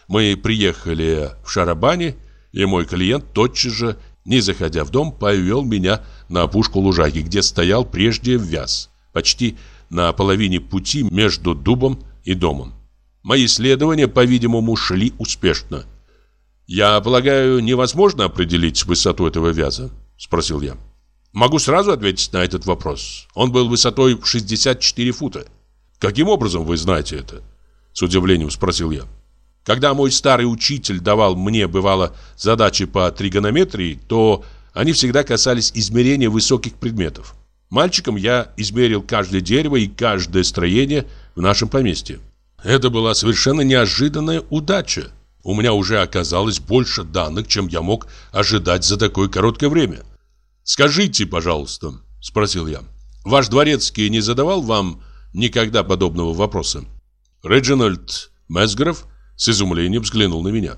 Мы приехали в Шарабане, и мой клиент тотчас же, не заходя в дом, повел меня на опушку лужаки, где стоял прежде вяз, почти на половине пути между дубом и домом. Мои исследования, по-видимому, шли успешно. «Я полагаю, невозможно определить высоту этого вяза?» – спросил я. «Могу сразу ответить на этот вопрос. Он был высотой 64 фута». «Каким образом вы знаете это?» – с удивлением спросил я. Когда мой старый учитель давал мне, бывало, задачи по тригонометрии, то они всегда касались измерения высоких предметов. Мальчиком я измерил каждое дерево и каждое строение в нашем поместье. Это была совершенно неожиданная удача. У меня уже оказалось больше данных, чем я мог ожидать за такое короткое время. «Скажите, пожалуйста», — спросил я, — «ваш дворецкий не задавал вам никогда подобного вопроса?» Реджинальд Месгров с изумлением взглянул на меня.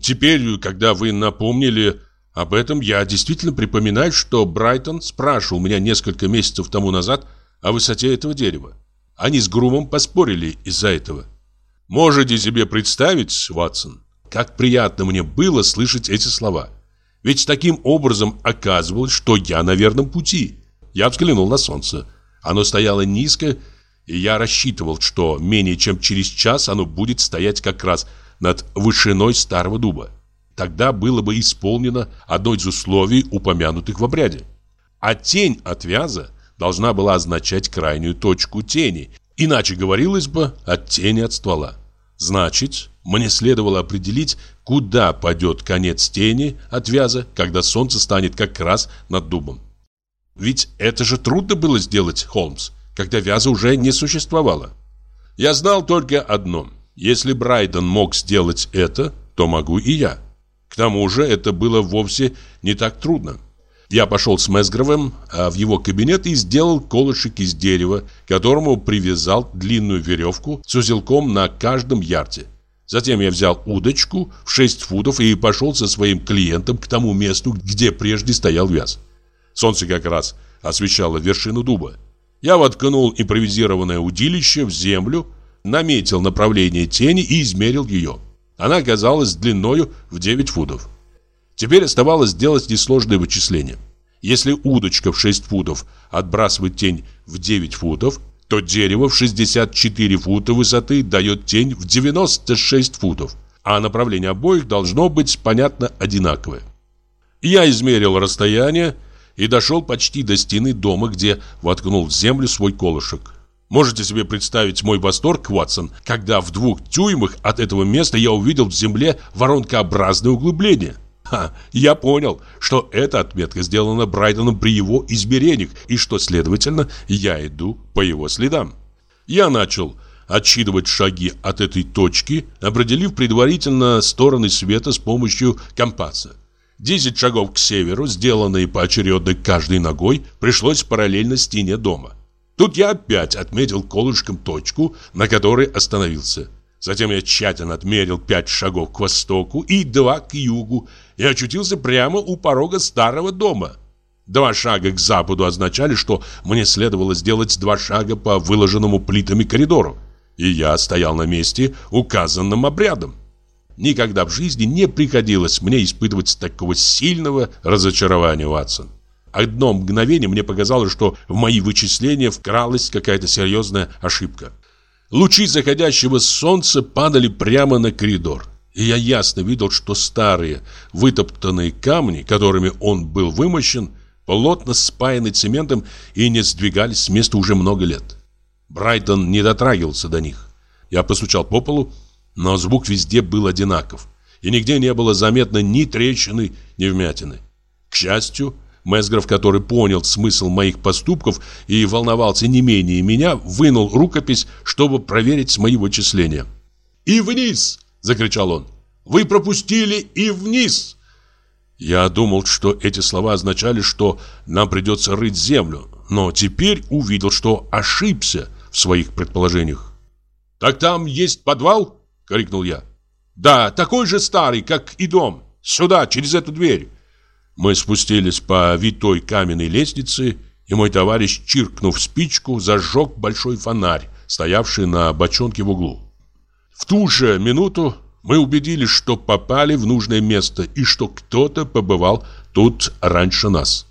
«Теперь, когда вы напомнили об этом, я действительно припоминаю, что Брайтон спрашивал меня несколько месяцев тому назад о высоте этого дерева. Они с Грумом поспорили из-за этого. Можете себе представить, Ватсон, как приятно мне было слышать эти слова. Ведь таким образом оказывалось, что я на верном пути. Я взглянул на солнце. Оно стояло низко, я рассчитывал, что менее чем через час оно будет стоять как раз над вышиной старого дуба. Тогда было бы исполнено одно из условий, упомянутых в обряде. А тень от вяза должна была означать крайнюю точку тени, иначе говорилось бы от тени от ствола. Значит, мне следовало определить, куда пойдет конец тени от вяза, когда солнце станет как раз над дубом. Ведь это же трудно было сделать, Холмс когда Вяза уже не существовало. Я знал только одно. Если Брайден мог сделать это, то могу и я. К тому же это было вовсе не так трудно. Я пошел с Месгровым а в его кабинет и сделал колышек из дерева, которому привязал длинную веревку с узелком на каждом ярде. Затем я взял удочку в 6 футов и пошел со своим клиентом к тому месту, где прежде стоял вяз. Солнце как раз освещало вершину дуба. Я воткнул импровизированное удилище в землю, наметил направление тени и измерил ее. Она оказалась длиною в 9 футов. Теперь оставалось сделать несложное вычисление. Если удочка в 6 футов отбрасывает тень в 9 футов, то дерево в 64 фута высоты дает тень в 96 футов, а направление обоих должно быть, понятно, одинаковое. Я измерил расстояние и дошел почти до стены дома, где воткнул в землю свой колышек. Можете себе представить мой восторг, Ватсон, когда в двух тюймах от этого места я увидел в земле воронкообразное углубление. Ха, я понял, что эта отметка сделана Брайтоном при его измерениях, и что, следовательно, я иду по его следам. Я начал отсчитывать шаги от этой точки, определив предварительно стороны света с помощью компаса. Десять шагов к северу, сделанные поочередно каждой ногой, пришлось параллельно стене дома. Тут я опять отметил колышком точку, на которой остановился. Затем я тщательно отмерил пять шагов к востоку и два к югу и очутился прямо у порога старого дома. Два шага к западу означали, что мне следовало сделать два шага по выложенному плитами коридору. И я стоял на месте, указанным обрядом. Никогда в жизни не приходилось мне испытывать такого сильного разочарования, Ватсон. Одно мгновение мне показалось, что в мои вычисления вкралась какая-то серьезная ошибка. Лучи заходящего солнца падали прямо на коридор. И я ясно видел, что старые вытоптанные камни, которыми он был вымощен, плотно спаяны цементом и не сдвигались с места уже много лет. Брайтон не дотрагивался до них. Я постучал по полу, но звук везде был одинаков, и нигде не было заметно ни трещины, ни вмятины. К счастью, Месгров, который понял смысл моих поступков и волновался не менее меня, вынул рукопись, чтобы проверить мои вычисления. «И вниз!» – закричал он. «Вы пропустили и вниз!» Я думал, что эти слова означали, что нам придется рыть землю, но теперь увидел, что ошибся в своих предположениях. «Так там есть подвал?» — крикнул я. «Да, такой же старый, как и дом. Сюда, через эту дверь». Мы спустились по витой каменной лестнице, и мой товарищ, чиркнув спичку, зажег большой фонарь, стоявший на бочонке в углу. В ту же минуту мы убедились, что попали в нужное место и что кто-то побывал тут раньше нас.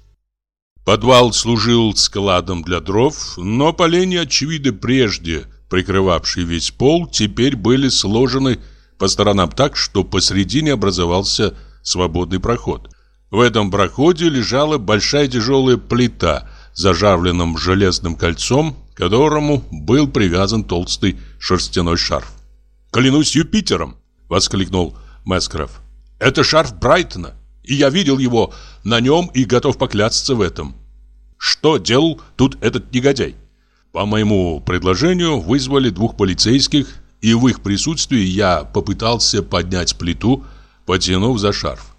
Подвал служил складом для дров, но поленья, очевидно, прежде прикрывавшие весь пол, теперь были сложены по сторонам так, что посредине образовался свободный проход. В этом проходе лежала большая тяжелая плита зажавленным железным кольцом, к которому был привязан толстый шерстяной шарф. «Клянусь Юпитером!» — воскликнул Мескров. «Это шарф Брайтона, и я видел его на нем и готов поклясться в этом. Что делал тут этот негодяй?» По моему предложению вызвали двух полицейских, и в их присутствии я попытался поднять плиту, потянув за шарф.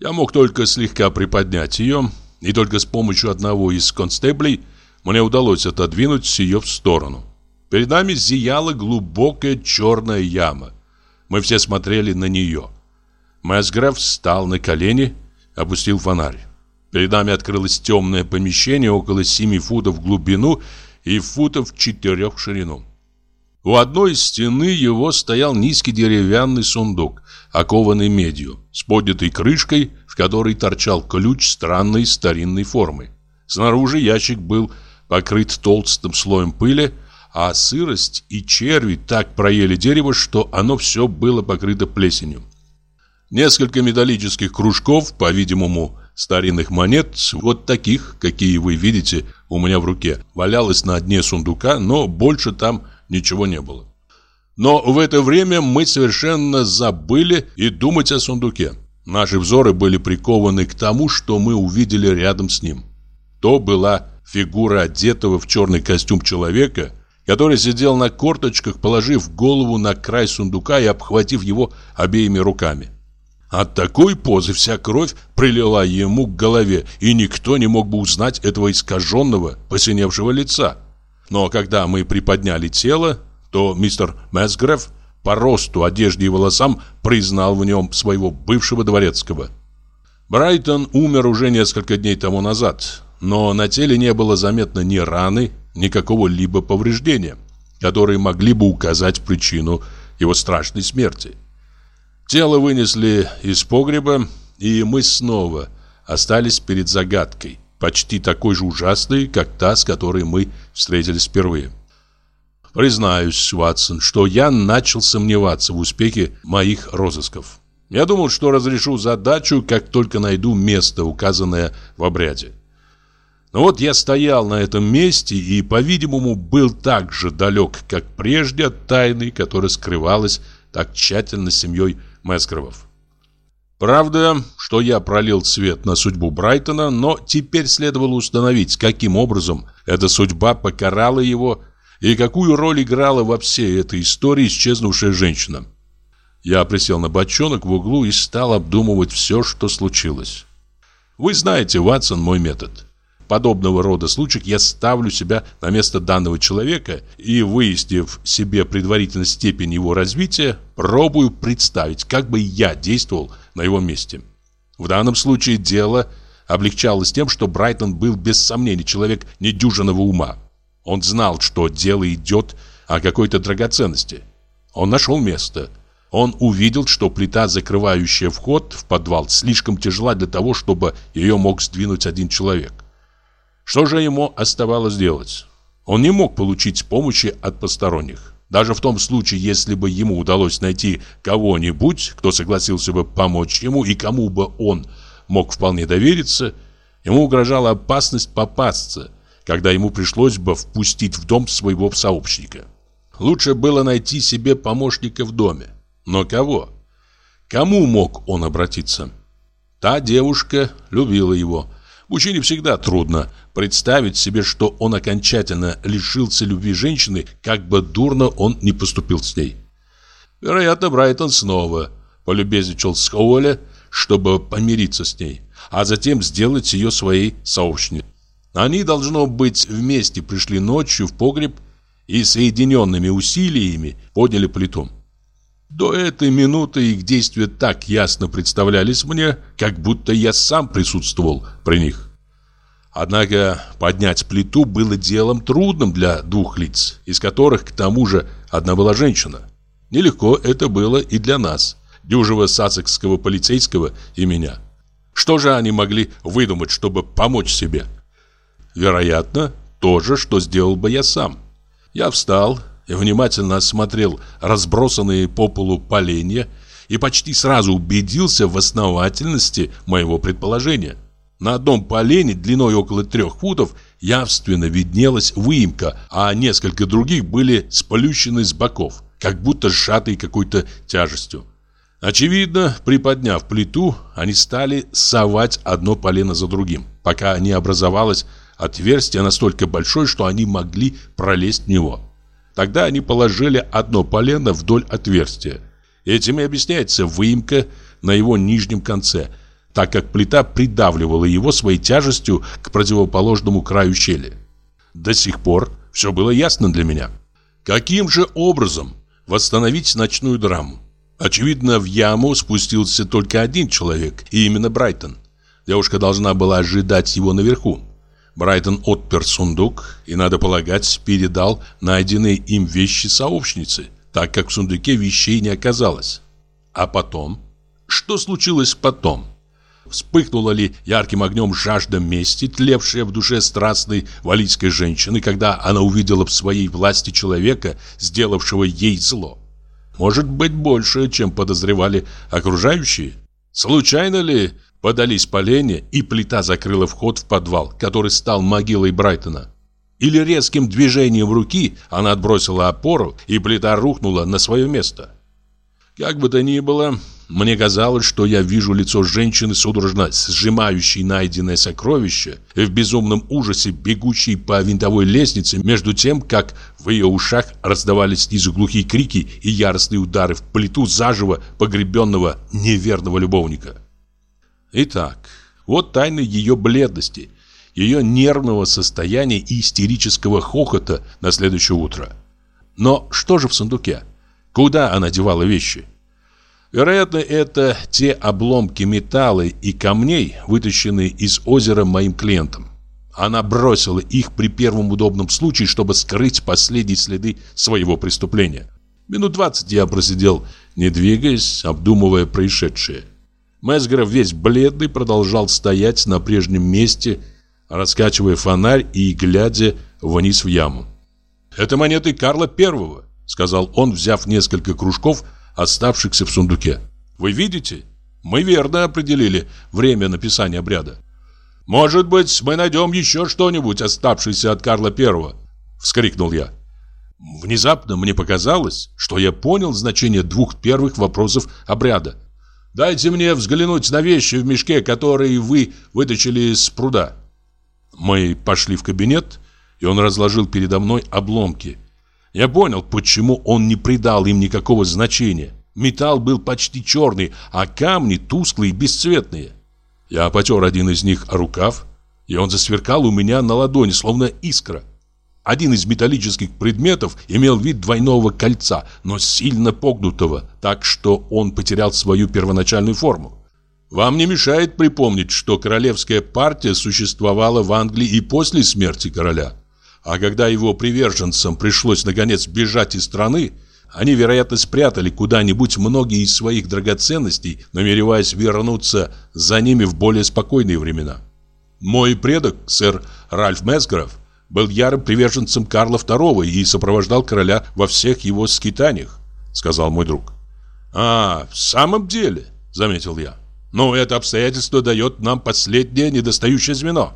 Я мог только слегка приподнять ее, и только с помощью одного из констеблей мне удалось отодвинуть ее в сторону. Перед нами зияла глубокая черная яма. Мы все смотрели на нее. Мэсграф встал на колени, опустил фонарь. Перед нами открылось темное помещение около 7 футов в глубину и футов 4 в ширину. У одной стены его стоял низкий деревянный сундук, окованный медью, с поднятой крышкой, в которой торчал ключ странной старинной формы. Снаружи ящик был покрыт толстым слоем пыли, а сырость и черви так проели дерево, что оно все было покрыто плесенью. Несколько металлических кружков, по-видимому, старинных монет, вот таких, какие вы видите у меня в руке, валялось на дне сундука, но больше там ничего не было. Но в это время мы совершенно забыли и думать о сундуке. Наши взоры были прикованы к тому, что мы увидели рядом с ним. То была фигура одетого в черный костюм человека, который сидел на корточках, положив голову на край сундука и обхватив его обеими руками. От такой позы вся кровь прилила ему к голове, и никто не мог бы узнать этого искаженного, посиневшего лица. Но когда мы приподняли тело, то мистер Месгреф по росту, одежде и волосам признал в нем своего бывшего дворецкого. Брайтон умер уже несколько дней тому назад, но на теле не было заметно ни раны, ни какого-либо повреждения, которые могли бы указать причину его страшной смерти. Тело вынесли из погреба, и мы снова остались перед загадкой, почти такой же ужасной, как та, с которой мы встретились впервые. Признаюсь, Ватсон, что я начал сомневаться в успехе моих розысков. Я думал, что разрешу задачу, как только найду место, указанное в обряде. Но вот я стоял на этом месте и, по-видимому, был так же далек, как прежде от тайны, которая скрывалась так тщательно семьей Мэскровов. Правда, что я пролил свет на судьбу Брайтона, но теперь следовало установить, каким образом эта судьба покарала его и какую роль играла во всей этой истории исчезнувшая женщина. Я присел на бочонок в углу и стал обдумывать все, что случилось. Вы знаете, Ватсон, мой метод подобного рода случаях я ставлю себя на место данного человека и, выяснив себе предварительно степень его развития, пробую представить, как бы я действовал на его месте. В данном случае дело облегчалось тем, что Брайтон был без сомнений человек недюжинного ума. Он знал, что дело идет о какой-то драгоценности. Он нашел место. Он увидел, что плита, закрывающая вход в подвал, слишком тяжела для того, чтобы ее мог сдвинуть один человек. Что же ему оставалось делать? Он не мог получить помощи от посторонних. Даже в том случае, если бы ему удалось найти кого-нибудь, кто согласился бы помочь ему и кому бы он мог вполне довериться, ему угрожала опасность попасться, когда ему пришлось бы впустить в дом своего сообщника. Лучше было найти себе помощника в доме. Но кого? Кому мог он обратиться? Та девушка любила его. Мужчине всегда трудно представить себе, что он окончательно лишился любви женщины, как бы дурно он не поступил с ней. Вероятно, Брайтон снова полюбезничал с Хоуэле, чтобы помириться с ней, а затем сделать ее своей сообщницей. Они, должно быть, вместе пришли ночью в погреб и соединенными усилиями подняли плиту. До этой минуты их действия так ясно представлялись мне, как будто я сам присутствовал при них. Однако поднять плиту было делом трудным для двух лиц, из которых, к тому же, одна была женщина. Нелегко это было и для нас, дюжего сассекского полицейского и меня. Что же они могли выдумать, чтобы помочь себе? Вероятно, то же, что сделал бы я сам. Я встал внимательно осмотрел разбросанные по полу поленья и почти сразу убедился в основательности моего предположения. На одном полене длиной около трех футов явственно виднелась выемка, а несколько других были сплющены с боков, как будто сжатые какой-то тяжестью. Очевидно, приподняв плиту, они стали совать одно полено за другим, пока не образовалось отверстие настолько большое, что они могли пролезть в него. Тогда они положили одно полено вдоль отверстия. Этим и объясняется выемка на его нижнем конце, так как плита придавливала его своей тяжестью к противоположному краю щели. До сих пор все было ясно для меня. Каким же образом восстановить ночную драму? Очевидно, в яму спустился только один человек, и именно Брайтон. Девушка должна была ожидать его наверху. Брайтон отпер сундук и, надо полагать, передал найденные им вещи сообщнице, так как в сундуке вещей не оказалось. А потом? Что случилось потом? Вспыхнула ли ярким огнем жажда мести, тлевшая в душе страстной валийской женщины, когда она увидела в своей власти человека, сделавшего ей зло? Может быть больше, чем подозревали окружающие? Случайно ли Подались поленья, и плита закрыла вход в подвал, который стал могилой Брайтона. Или резким движением руки она отбросила опору, и плита рухнула на свое место. Как бы то ни было, мне казалось, что я вижу лицо женщины, судорожно сжимающей найденное сокровище, в безумном ужасе бегущей по винтовой лестнице, между тем, как в ее ушах раздавались снизу глухие крики и яростные удары в плиту заживо погребенного неверного любовника. Итак, вот тайна ее бледности, ее нервного состояния и истерического хохота на следующее утро. Но что же в сундуке? Куда она девала вещи? Вероятно, это те обломки металла и камней, вытащенные из озера моим клиентом. Она бросила их при первом удобном случае, чтобы скрыть последние следы своего преступления. Минут двадцать я просидел, не двигаясь, обдумывая происшедшее. Месгров весь бледный продолжал стоять на прежнем месте, раскачивая фонарь и глядя вниз в яму. «Это монеты Карла Первого», — сказал он, взяв несколько кружков, оставшихся в сундуке. «Вы видите? Мы верно определили время написания обряда. Может быть, мы найдем еще что-нибудь, оставшееся от Карла Первого», — вскрикнул я. Внезапно мне показалось, что я понял значение двух первых вопросов обряда. Дайте мне взглянуть на вещи в мешке, которые вы вытащили из пруда. Мы пошли в кабинет, и он разложил передо мной обломки. Я понял, почему он не придал им никакого значения. Металл был почти черный, а камни тусклые и бесцветные. Я потер один из них о рукав, и он засверкал у меня на ладони, словно искра. Один из металлических предметов имел вид двойного кольца, но сильно погнутого, так что он потерял свою первоначальную форму. Вам не мешает припомнить, что королевская партия существовала в Англии и после смерти короля. А когда его приверженцам пришлось наконец бежать из страны, они, вероятно, спрятали куда-нибудь многие из своих драгоценностей, намереваясь вернуться за ними в более спокойные времена. Мой предок, сэр Ральф Месграф, был ярым приверженцем Карла II и сопровождал короля во всех его скитаниях», — сказал мой друг. «А, в самом деле», — заметил я. «Ну, это обстоятельство дает нам последнее недостающее звено.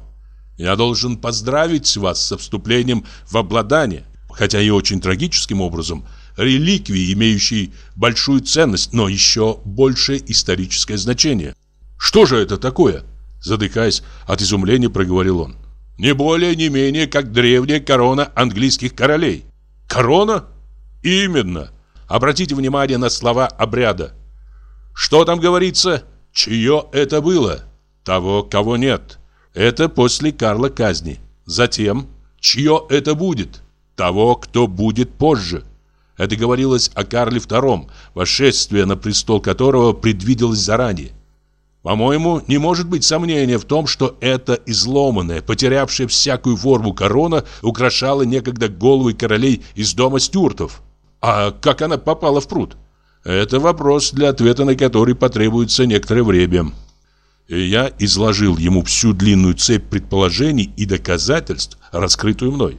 Я должен поздравить вас со вступлением в обладание, хотя и очень трагическим образом, реликвии, имеющей большую ценность, но еще большее историческое значение». «Что же это такое?» Задыхаясь от изумления, проговорил он. Не более, не менее, как древняя корона английских королей. Корона? Именно. Обратите внимание на слова обряда. Что там говорится? Чье это было? Того, кого нет. Это после Карла казни. Затем, чье это будет? Того, кто будет позже. Это говорилось о Карле II, восшествие на престол которого предвиделось заранее. По-моему, не может быть сомнения в том, что эта изломанная, потерявшая всякую форму корона украшала некогда головы королей из дома стюартов. А как она попала в пруд? Это вопрос, для ответа на который потребуется некоторое время. И я изложил ему всю длинную цепь предположений и доказательств, раскрытую мной.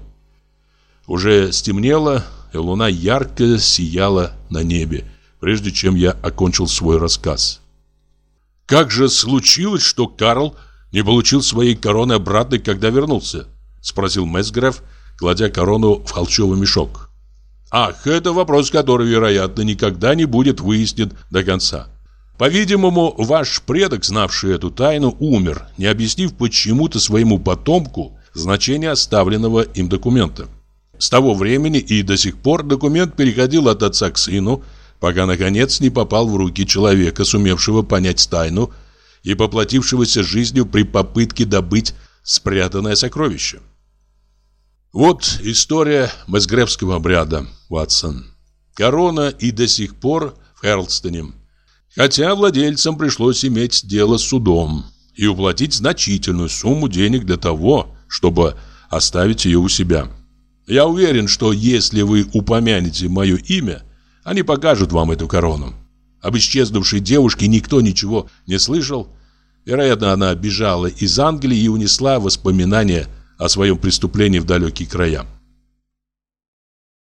Уже стемнело, и луна ярко сияла на небе, прежде чем я окончил свой рассказ. Как же случилось, что Карл не получил своей короны обратно, когда вернулся? Спросил Месгреф, кладя корону в холчевый мешок. Ах, это вопрос, который, вероятно, никогда не будет выяснен до конца. По-видимому, ваш предок, знавший эту тайну, умер, не объяснив почему-то своему потомку значение оставленного им документа. С того времени и до сих пор документ переходил от отца к сыну, пока, наконец, не попал в руки человека, сумевшего понять тайну и поплатившегося жизнью при попытке добыть спрятанное сокровище. Вот история Мезгребского обряда, Ватсон. Корона и до сих пор в Херлстоне. Хотя владельцам пришлось иметь дело с судом и уплатить значительную сумму денег для того, чтобы оставить ее у себя. Я уверен, что если вы упомянете мое имя – они покажут вам эту корону. Об исчезнувшей девушке никто ничего не слышал. Вероятно, она бежала из Англии и унесла воспоминания о своем преступлении в далекие края.